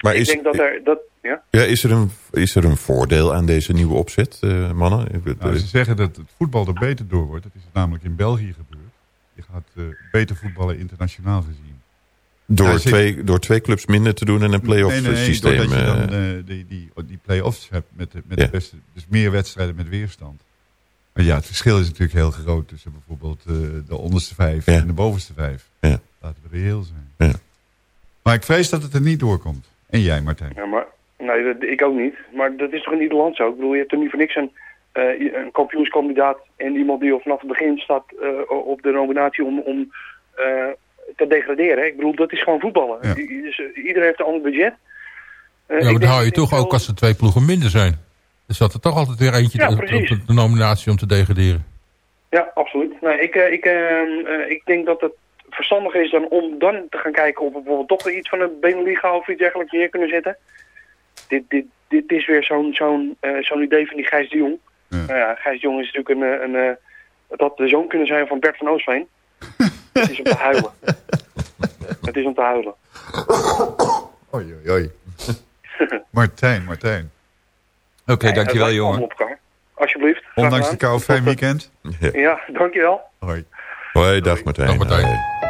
Speaker 5: Maar
Speaker 12: ik
Speaker 5: is,
Speaker 12: denk dat er, dat, ja?
Speaker 5: ja, is, er een, is er een voordeel aan deze nieuwe opzet, eh, mannen?
Speaker 8: Nou, ze zeggen dat het voetbal er beter door wordt. Dat is namelijk in België gebeurd. Je gaat eh, beter voetballen internationaal gezien.
Speaker 5: door, twee, door twee clubs minder te doen en een play-off
Speaker 8: nee, nee, nee,
Speaker 5: systeem.
Speaker 8: doordat je dan
Speaker 5: eh,
Speaker 8: eh, die, die, die play-offs hebt met, de, met
Speaker 5: Ja.
Speaker 8: de beste, dus meer wedstrijden met weerstand. Maar ja, het verschil is natuurlijk heel groot tussen bijvoorbeeld eh, de onderste vijf en de bovenste vijf.
Speaker 5: Ja.
Speaker 8: Laten we reëel zijn.
Speaker 5: Ja.
Speaker 8: Maar ik vrees dat het er niet doorkomt. En jij, Martijn?
Speaker 12: Ja, maar, nee, dat, ik ook niet. Maar dat is toch in ieder land zo? Ik bedoel, je hebt er niet voor niks een, eh, een kampioenskandidaat en iemand die al vanaf het begin staat eh, op de nominatie om, om eh, te degraderen. Ik bedoel, dat is gewoon voetballen. Dus, iedereen heeft een ander budget.
Speaker 9: Ja, maar dan hou je toch ook als er twee ploegen minder zijn. Er zat er toch altijd weer eentje
Speaker 12: Ja,
Speaker 9: op, de nominatie om te degraderen.
Speaker 12: Ja, absoluut. Nee, ik, ik, ik denk dat het verstandig is dan om dan te gaan kijken of we bijvoorbeeld toch iets van een Beneliga of iets dergelijks neer kunnen zetten. Dit, dit, dit is weer zo'n zo'n eh, zo'n idee van die Gijs de Jong. Nou ja, Gijs de Jong is natuurlijk een, eh, een, eh, het had de zoon kunnen zijn van Bert van Oostveen. het is om te huilen. het is om te huilen.
Speaker 8: Oei, oei, oei. Martijn, Martijn.
Speaker 6: Oké, dankjewel jongen.
Speaker 12: op. Alsjeblieft.
Speaker 8: Ondanks de kou, fijn weekend.
Speaker 12: Ja, dankjewel.
Speaker 8: Hoi.
Speaker 5: Hoi, dag Martijn.
Speaker 9: Dag Martijn.
Speaker 5: Hoi.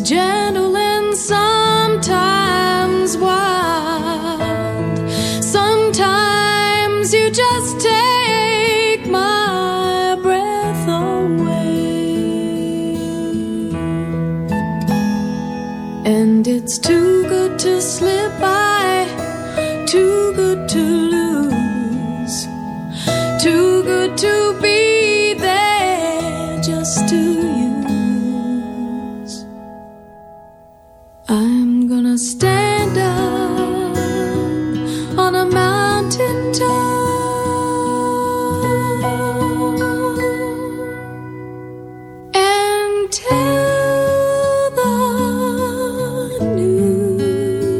Speaker 13: just I'm gonna stand up on a mountain top and tell the news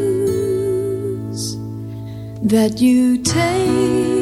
Speaker 13: that you take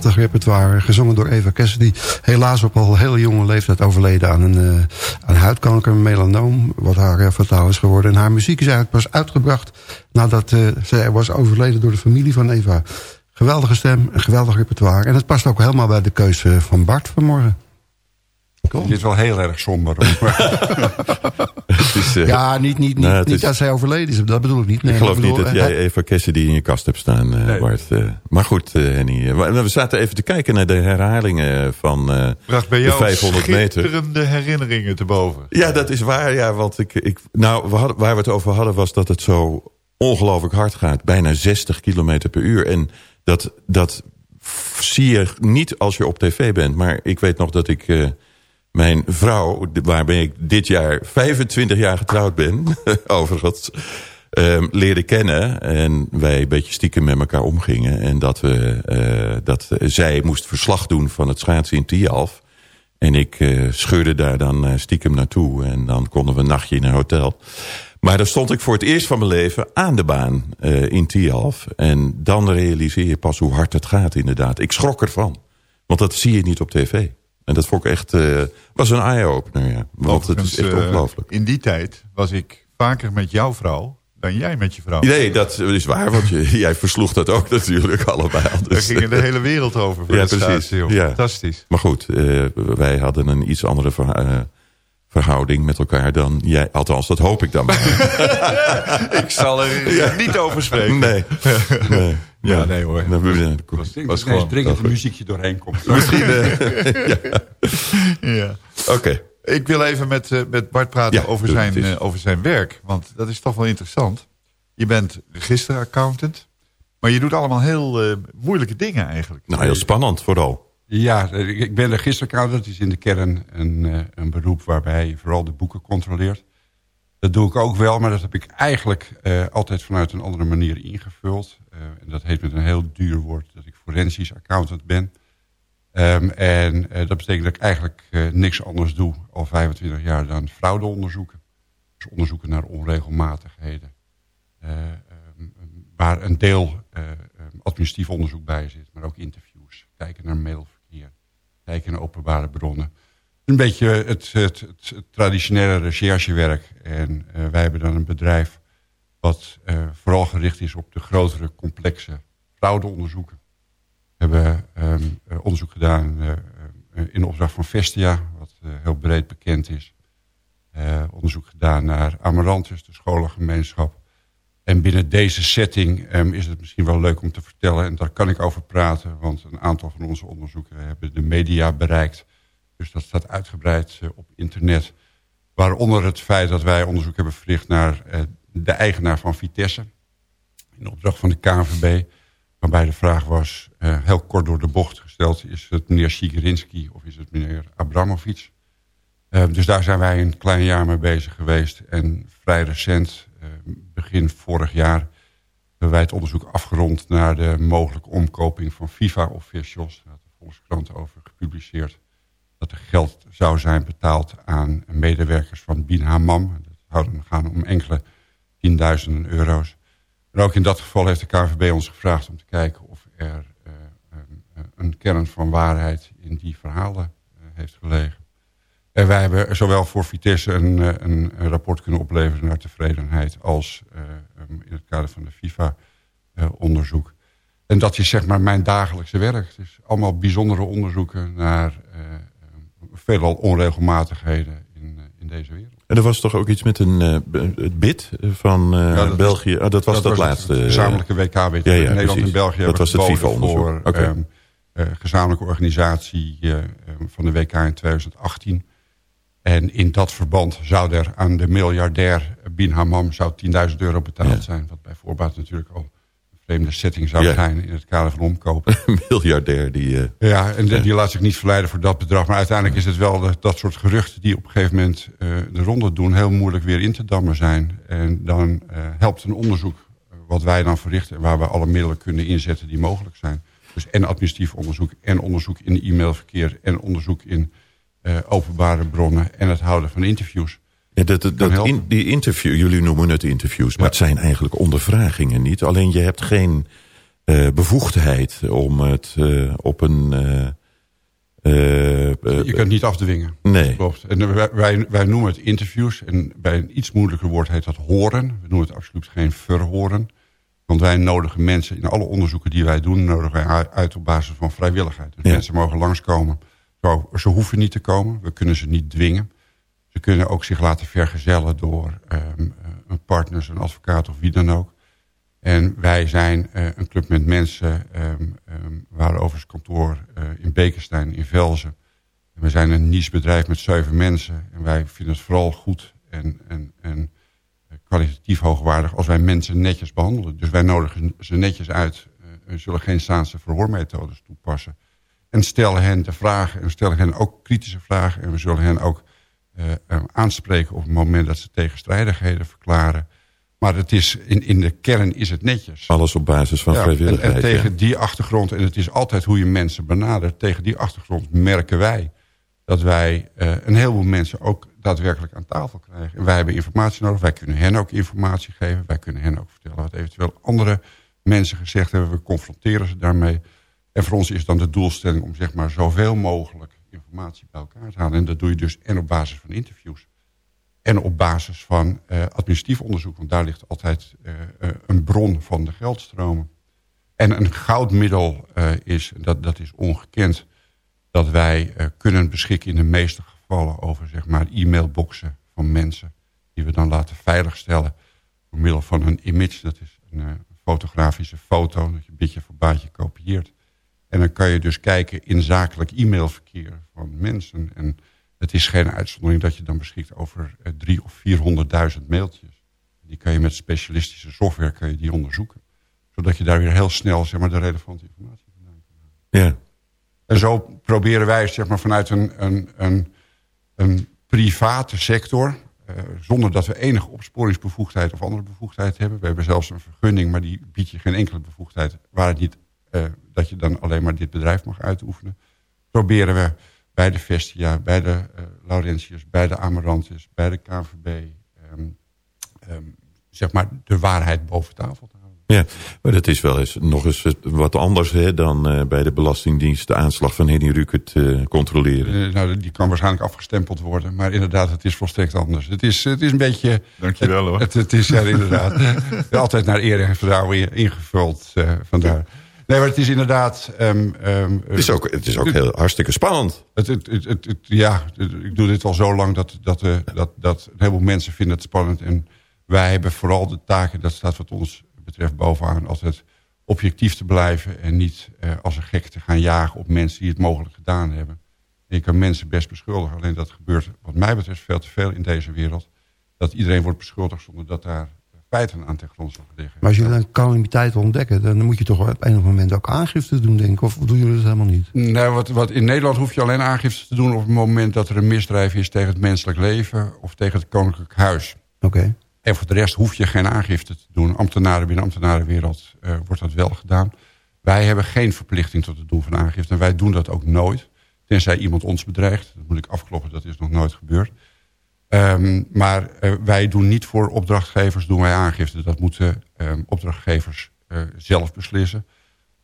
Speaker 4: prachtig repertoire. Gezongen door Eva Cassidy. Helaas op al heel jonge leeftijd overleden aan een uh, aan huidkanker, melanoom. Wat haar uh, fataal is geworden. En haar muziek is eigenlijk pas uitgebracht nadat uh, zij was overleden door de familie van Eva. Geweldige stem, een geweldig repertoire. En het past ook helemaal bij de keuze van Bart vanmorgen.
Speaker 10: Het is wel heel erg somber.
Speaker 5: is, uh,
Speaker 4: ja, niet, niet, niet,
Speaker 5: nou,
Speaker 4: niet
Speaker 5: is,
Speaker 4: dat zij overleden is. Dat bedoel ik niet. Nee,
Speaker 5: ik geloof
Speaker 4: ik bedoel,
Speaker 5: niet dat jij Eva Cassidy in je kast hebt staan, uh,
Speaker 8: Nee.
Speaker 5: Bart. Uh, maar goed, Henny. we zaten even te kijken naar de herhalingen van
Speaker 8: Bracht bij
Speaker 5: de
Speaker 8: jou
Speaker 5: 500 meter.
Speaker 8: schitterende herinneringen te boven.
Speaker 5: Ja, dat is waar. Ja, want ik, ik, nou, we hadden, waar we het over hadden was dat het zo ongelooflijk hard gaat. Bijna 60 kilometer per uur. En dat, dat zie je niet als je op tv bent. Maar ik weet nog dat ik... Uh, mijn vrouw, waarmee ik dit jaar 25 jaar getrouwd ben, overigens, um, leerde kennen. En wij een beetje stiekem met elkaar omgingen. En dat, we, uh, dat zij moest verslag doen van het schaatsen in Tialf. En ik uh, scheurde daar dan uh, stiekem naartoe. En dan konden we een nachtje in een hotel. Maar dan stond ik voor het eerst van mijn leven aan de baan in Tialf. En dan realiseer je pas hoe hard het gaat inderdaad. Ik schrok ervan. Want dat zie je niet op tv. En dat vond ik echt, eh, was een eye-opener, ja. Want het is echt
Speaker 8: eh,
Speaker 5: ongelooflijk.
Speaker 8: In die tijd was ik vaker met jouw vrouw dan jij met je vrouw.
Speaker 5: Nee, dat is waar, want je, jij versloeg dat ook natuurlijk allebei.
Speaker 8: Daar
Speaker 5: Dus,
Speaker 8: ging de hele wereld over voor
Speaker 5: ja, precies. Ja.
Speaker 8: Fantastisch.
Speaker 5: Maar goed, eh, wij hadden een iets andere verha- verhouding met elkaar dan jij. Althans, dat hoop ik dan maar.
Speaker 8: ik zal er niet over spreken.
Speaker 5: Nee. nee.
Speaker 8: Ja, nee hoor.
Speaker 10: Dat
Speaker 8: was
Speaker 10: er
Speaker 8: gewoon-
Speaker 10: dringend een muziekje doorheen komt.
Speaker 5: Misschien, eh, ja.
Speaker 8: Ja.
Speaker 5: Oké.
Speaker 8: Ik wil even met, eh, met Bart praten
Speaker 5: Ja,
Speaker 8: over, zijn, eh, over zijn werk. Want dat is toch wel interessant. Je bent registeraccountant. Maar je doet allemaal heel eh, moeilijke dingen eigenlijk.
Speaker 5: Nou, heel spannend vooral.
Speaker 10: Ja, ik ben registeraccountant. Dat is in de kern een, eh, een beroep waarbij je vooral de boeken controleert. Dat doe ik ook wel, maar dat heb ik eigenlijk eh, altijd vanuit een andere manier ingevuld. Eh, en dat heet met een heel duur woord dat ik forensisch accountant ben. Ehm, en eh, dat betekent dat ik eigenlijk eh, niks anders doe al 25 jaar dan fraudeonderzoeken. Dus onderzoeken naar onregelmatigheden. Eh, ehm, waar een deel eh, ehm, administratief onderzoek bij zit, maar ook interviews. Kijken naar mailverkeer, kijken naar openbare bronnen. Een beetje het, het, het, traditionele recherchewerk. En wij hebben dan een bedrijf wat eh, vooral gericht is op de grotere, complexe fraudeonderzoeken. We hebben eh, onderzoek gedaan eh, in opdracht van Vestia, wat heel breed bekend is. Onderzoek gedaan naar Amarantus, de scholengemeenschap. En binnen deze setting ehm, is het misschien wel leuk om te vertellen... en daar kan ik over praten, want een aantal van onze onderzoeken... hebben de media bereikt. Dus dat staat uitgebreid op internet. Waaronder het feit dat wij onderzoek hebben verricht naar de eigenaar van Vitesse. In opdracht van de KNVB. Waarbij de vraag was, eh, heel kort door de bocht gesteld... is het meneer Sigerinski of is het meneer Abramovic? Eh, dus daar zijn wij een klein jaar mee bezig geweest. En vrij recent, eh, begin vorig jaar... hebben wij het onderzoek afgerond naar de mogelijke omkoping van FIFA-officials. Daar had de Volkskrant over gepubliceerd. Dat er geld zou zijn betaald aan medewerkers van Bin Hammam. Dat zou dan gaan om enkele tienduizenden euro's. En ook in dat geval heeft de KVB ons gevraagd om te kijken of er eh, een, een kern van waarheid in die verhalen eh, heeft gelegen. En wij hebben zowel voor Vitesse een, eh, een, een rapport kunnen opleveren naar tevredenheid als eh, um, in het kader van de FIFA-onderzoek. en dat is zeg maar mijn dagelijkse werk. Het is allemaal bijzondere onderzoeken naar eh, um, veelal onregelmatigheden in, eh, in deze wereld.
Speaker 5: En er was toch ook iets met een b- het bid van
Speaker 10: Ja, dat
Speaker 5: België.
Speaker 10: was-
Speaker 5: dat was dat, laatste.
Speaker 10: gezamenlijke WK.
Speaker 5: Ja, ja.
Speaker 10: Nederland
Speaker 5: precies.
Speaker 10: en België
Speaker 5: Dat was het FIFA-onderzoek.
Speaker 10: voor
Speaker 5: Oké.
Speaker 10: ehm, eh, gezamenlijke organisatie eh, ehm, van de WK in 2018. En in dat verband zou er aan de miljardair Bin Hammam zou 10.000 euro betaald zijn. Wat bij voorbaat natuurlijk al vreemde setting zou
Speaker 5: Ja.
Speaker 10: zijn in het kader van omkopen.
Speaker 5: miljardair die... eh,
Speaker 10: Ja, en die, die laat zich niet verleiden voor dat bedrag. Maar uiteindelijk is het wel de- dat soort geruchten die op een gegeven moment eh, de ronde doen... heel moeilijk weer in te dammen zijn. En dan eh, helpt een onderzoek wat wij dan verrichten... waar we alle middelen kunnen inzetten die mogelijk zijn. Dus en administratief onderzoek en onderzoek in e-mailverkeer... en onderzoek in openbare bronnen en het houden van interviews.
Speaker 5: Dat, dat, dat in, die interview, jullie noemen het interviews, maar het zijn eigenlijk ondervragingen niet. Alleen je hebt geen eh, bevoegdheid om het eh, op een... eh,
Speaker 10: Je kunt het niet afdwingen.
Speaker 5: Nee.
Speaker 10: Klopt. En wij, wij, wij noemen het interviews. En bij een iets moeilijker woord heet dat horen. We noemen het absoluut geen verhoren. Want wij nodigen mensen in alle onderzoeken die wij doen... nodigen wij uit op basis van vrijwilligheid. Dus
Speaker 5: Ja.
Speaker 10: mensen mogen langskomen. Zo, ze hoeven niet te komen. We kunnen ze niet dwingen. Ze kunnen ook zich laten vergezellen door ehm, eh, een partner, een advocaat of wie dan ook. En wij zijn eh, een club met mensen, ehm ehm waar overigens kantoor eh, in Bekenstein, in Velzen. En we zijn een niche met zeven mensen. En wij vinden het vooral goed en, en, en kwalitatief hoogwaardig als wij mensen netjes behandelen. Dus wij nodigen ze netjes uit. We zullen geen Saanse verhoormethodes toepassen. En stellen hen de vragen en stellen hen ook kritische vragen. En we zullen hen ook aanspreken op het moment dat ze tegenstrijdigheden verklaren. Maar het is, in, in de kern is het netjes.
Speaker 5: Alles op basis van
Speaker 10: Ja,
Speaker 5: vrijwilligheid.
Speaker 10: En, en tegen
Speaker 5: ja.
Speaker 10: die achtergrond, en het is altijd hoe je mensen benadert... tegen die achtergrond merken wij dat wij eh, een heleboel mensen ook daadwerkelijk aan tafel krijgen. En wij hebben informatie nodig, wij kunnen hen ook informatie geven... wij kunnen hen ook vertellen wat eventueel andere mensen gezegd hebben. We confronteren ze daarmee. En voor ons is dan de doelstelling om zeg maar zoveel mogelijk informatie bij elkaar halen. En dat doe je dus en op basis van interviews. En op basis van eh, administratief onderzoek. Want daar ligt altijd eh, eh, een bron van de geldstromen. En een goudmiddel is, dat, dat is ongekend... dat wij kunnen beschikken in de meeste gevallen over zeg maar, e-mailboxen van mensen... die we dan laten veiligstellen door middel van een image. Dat is een fotografische foto dat je een beetje voor baatje kopieert. En dan kan je dus kijken in zakelijk e-mailverkeer van mensen. En het is geen uitzondering dat je dan beschikt over eh, drie of 400.000 mailtjes. Die kan je met specialistische software kan je die onderzoeken. Zodat je daar weer heel snel zeg maar, de relevante informatie vandaan kan halen.
Speaker 5: Ja.
Speaker 10: En zo proberen wij zeg maar, vanuit een, een, een, een private sector... eh, zonder dat we enige opsporingsbevoegdheid of andere bevoegdheid hebben. We hebben zelfs een vergunning, maar die biedt je geen enkele bevoegdheid... waar het niet eh, dat je dan alleen maar dit bedrijf mag uitoefenen. Proberen we bij de Vestia, bij de eh, Laurentius, bij de Amarantis, bij de KVB... ehm, ehm, zeg maar de waarheid boven tafel te houden.
Speaker 5: Ja, maar dat is wel eens nog eens wat anders hè, dan eh, bij de Belastingdienst de aanslag van Henny Rukert eh, controleren.
Speaker 10: Eh, nou, die kan waarschijnlijk afgestempeld worden. Maar inderdaad, het is volstrekt anders. Het is, het is een beetje...
Speaker 6: Dankjewel hoor.
Speaker 10: Het, het is ja, inderdaad altijd naar eer en vertrouwen ingevuld. eh, vandaar. Nee, maar het is inderdaad... ehm, ehm,
Speaker 5: Het is ook, het is ook heel hartstikke spannend.
Speaker 10: Het, het, het, ja, ik doe dit al zo lang dat, dat, eh, dat, dat een heleboel mensen vinden het spannend. En wij hebben vooral de taken, dat staat wat ons betreft bovenaan, altijd objectief te blijven. En niet eh, als een gek te gaan jagen op mensen die het mogelijk gedaan hebben. En je kan mensen best beschuldigen. Alleen dat gebeurt wat mij betreft veel te veel in deze wereld. Dat iedereen wordt beschuldigd zonder dat daar feiten aan ten grondslag liggen.
Speaker 4: Maar als jullie een calamiteit ontdekken... dan moet je toch op een of ander moment ook aangifte doen, denk ik. Of doen jullie dat helemaal niet?
Speaker 10: Nou, wat, wat in Nederland hoef je alleen aangifte te doen op het moment dat er een misdrijf is tegen het menselijk leven of tegen het koninklijk huis.
Speaker 4: Oké.
Speaker 10: En voor de rest hoef je geen aangifte te doen. Ambtenaren binnen de ambtenarenwereld eh, wordt dat wel gedaan. Wij hebben geen verplichting tot het doen van aangifte. En wij doen dat ook nooit. Tenzij iemand ons bedreigt. Dat moet ik afkloppen, dat is nog nooit gebeurd. Ehm, maar eh, wij doen niet voor opdrachtgevers doen wij aangifte. Dat moeten ehm, opdrachtgevers eh, zelf beslissen.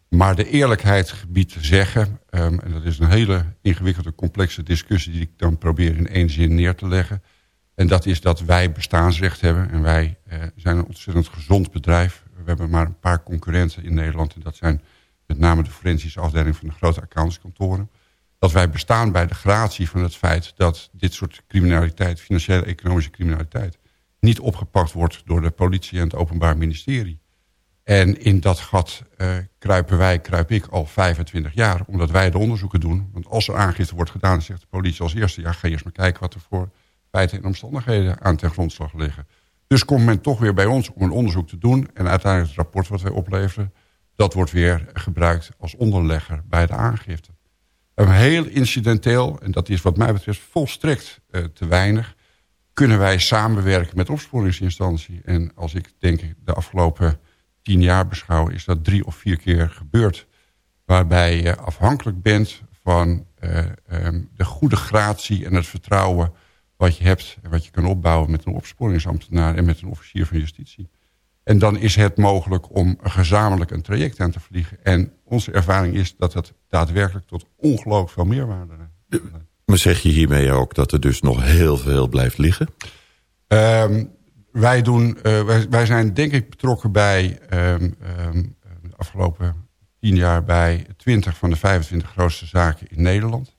Speaker 10: Maar de eerlijkheid gebiedt te zeggen... ehm, en dat is een hele ingewikkelde, complexe discussie... die ik dan probeer in één zin neer te leggen. En dat is dat wij bestaansrecht hebben. En wij eh, zijn een ontzettend gezond bedrijf. We hebben maar een paar concurrenten in Nederland. En dat zijn met name de forensische afdeling van de grote accountskantoren. Dat wij bestaan bij de gratie van het feit dat dit soort criminaliteit... financiële economische criminaliteit... niet opgepakt wordt door de politie en het openbaar ministerie. En in dat gat eh, kruipen wij, kruip ik al 25 jaar, omdat wij de onderzoeken doen. Want als er aangifte wordt gedaan, zegt de politie als eerste... ja, ga eerst maar kijken wat er voor feiten en omstandigheden aan ten grondslag liggen. Dus komt men toch weer bij ons om een onderzoek te doen... en uiteindelijk het rapport wat wij opleveren... dat wordt weer gebruikt als onderlegger bij de aangifte. Heel incidenteel, en dat is wat mij betreft volstrekt eh, te weinig... kunnen wij samenwerken met opsporingsinstantie. En als ik denk de afgelopen tien jaar beschouw... is dat drie of vier keer gebeurd. Waarbij je afhankelijk bent van eh, ehm, de goede gratie en het vertrouwen... wat je hebt en wat je kan opbouwen met een opsporingsambtenaar... en met een officier van justitie. En dan is het mogelijk om gezamenlijk een traject aan te vliegen. En onze ervaring is dat het daadwerkelijk tot ongelooflijk veel meerwaarde
Speaker 5: Maar zeg je hiermee ook dat er dus nog heel veel blijft liggen?
Speaker 10: Ehm, wij, doen, eh, wij, wij zijn denk ik betrokken bij ehm, ehm, de afgelopen tien jaar bij 20 van de 25 grootste zaken in Nederland.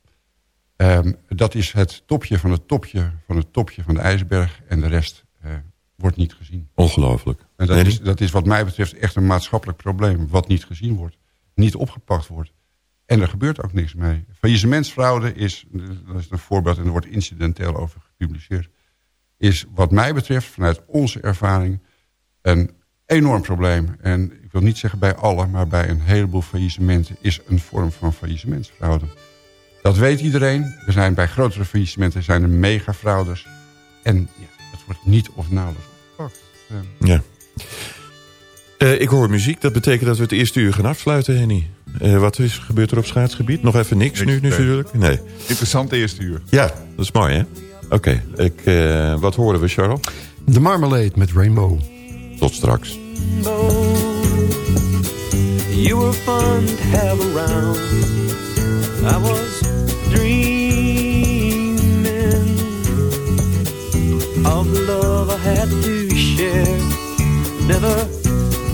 Speaker 10: Dat is het topje van het topje van het topje van de ijsberg en de rest eh, wordt niet gezien.
Speaker 5: Ongelooflijk.
Speaker 10: En dat, is, dat is wat mij betreft echt een maatschappelijk probleem. Wat niet gezien wordt. Niet opgepakt wordt. En er gebeurt ook niks mee. Faillissementsfraude is, dat is een voorbeeld en er wordt incidenteel over gepubliceerd. Is wat mij betreft vanuit onze ervaring een enorm probleem. En ik wil niet zeggen bij alle, maar bij een heleboel faillissementen is een vorm van faillissementsfraude. Dat weet iedereen. Er zijn bij grotere faillissementen zijn er megafraudes. En ja, het wordt niet of nauwelijks opgepakt.
Speaker 5: Ja. Eh, ik hoor muziek. Dat betekent dat we het eerste uur gaan afsluiten, Henny. Eh, wat is, gebeurt er op schaatsgebied? Nog even niks, nu natuurlijk. Nee.
Speaker 6: Interessant eerste uur.
Speaker 5: Ja, dat is mooi, hè? Oké, Ik. Eh, wat horen we, Charles?
Speaker 4: De Marmalade met Rainbow.
Speaker 5: Tot straks.
Speaker 11: You were fun to have around. I was dreaming
Speaker 6: of the love I had to share. Never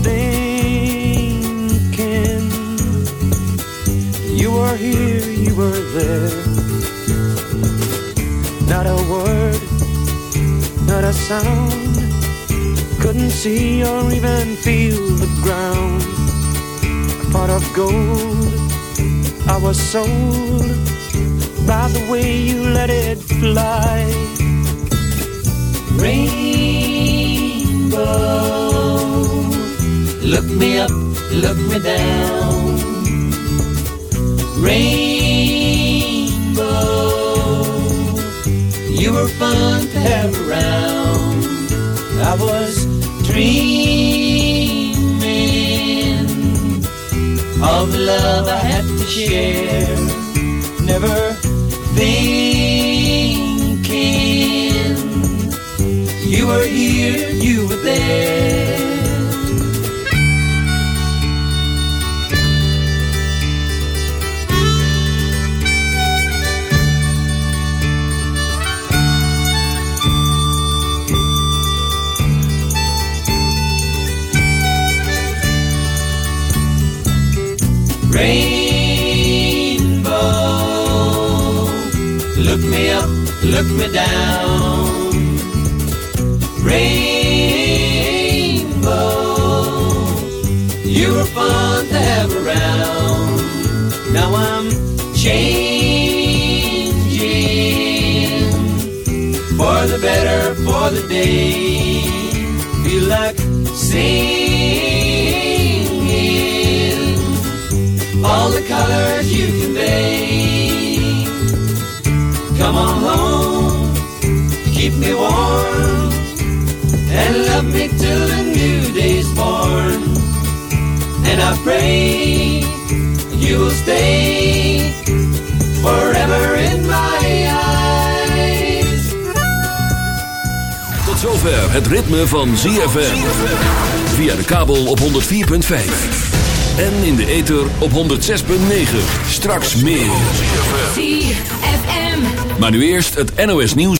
Speaker 6: thinking you were here, you were there. Not a word, not a sound. Couldn't see or even feel the ground. A pot of gold, I was sold by the way you let it fly. Rainbow, look me up, look me down. Rainbow, you were fun to have around. I was dreaming of the love I had to share. Never thinking you were here, you were there. Up, look me down. Rainbow, you were fun to have around. Now I'm changing for the better, for the day. Feel like singing all the colors you convey. Me warm, and love me till the new day's born. And I pray you will stay forever in my eyes.
Speaker 1: Tot zover het ritme van ZFM. Via de kabel op 104.5. En in de ether op 106.9. Straks meer.
Speaker 14: ZFM.
Speaker 1: Maar nu eerst het NOS nieuws.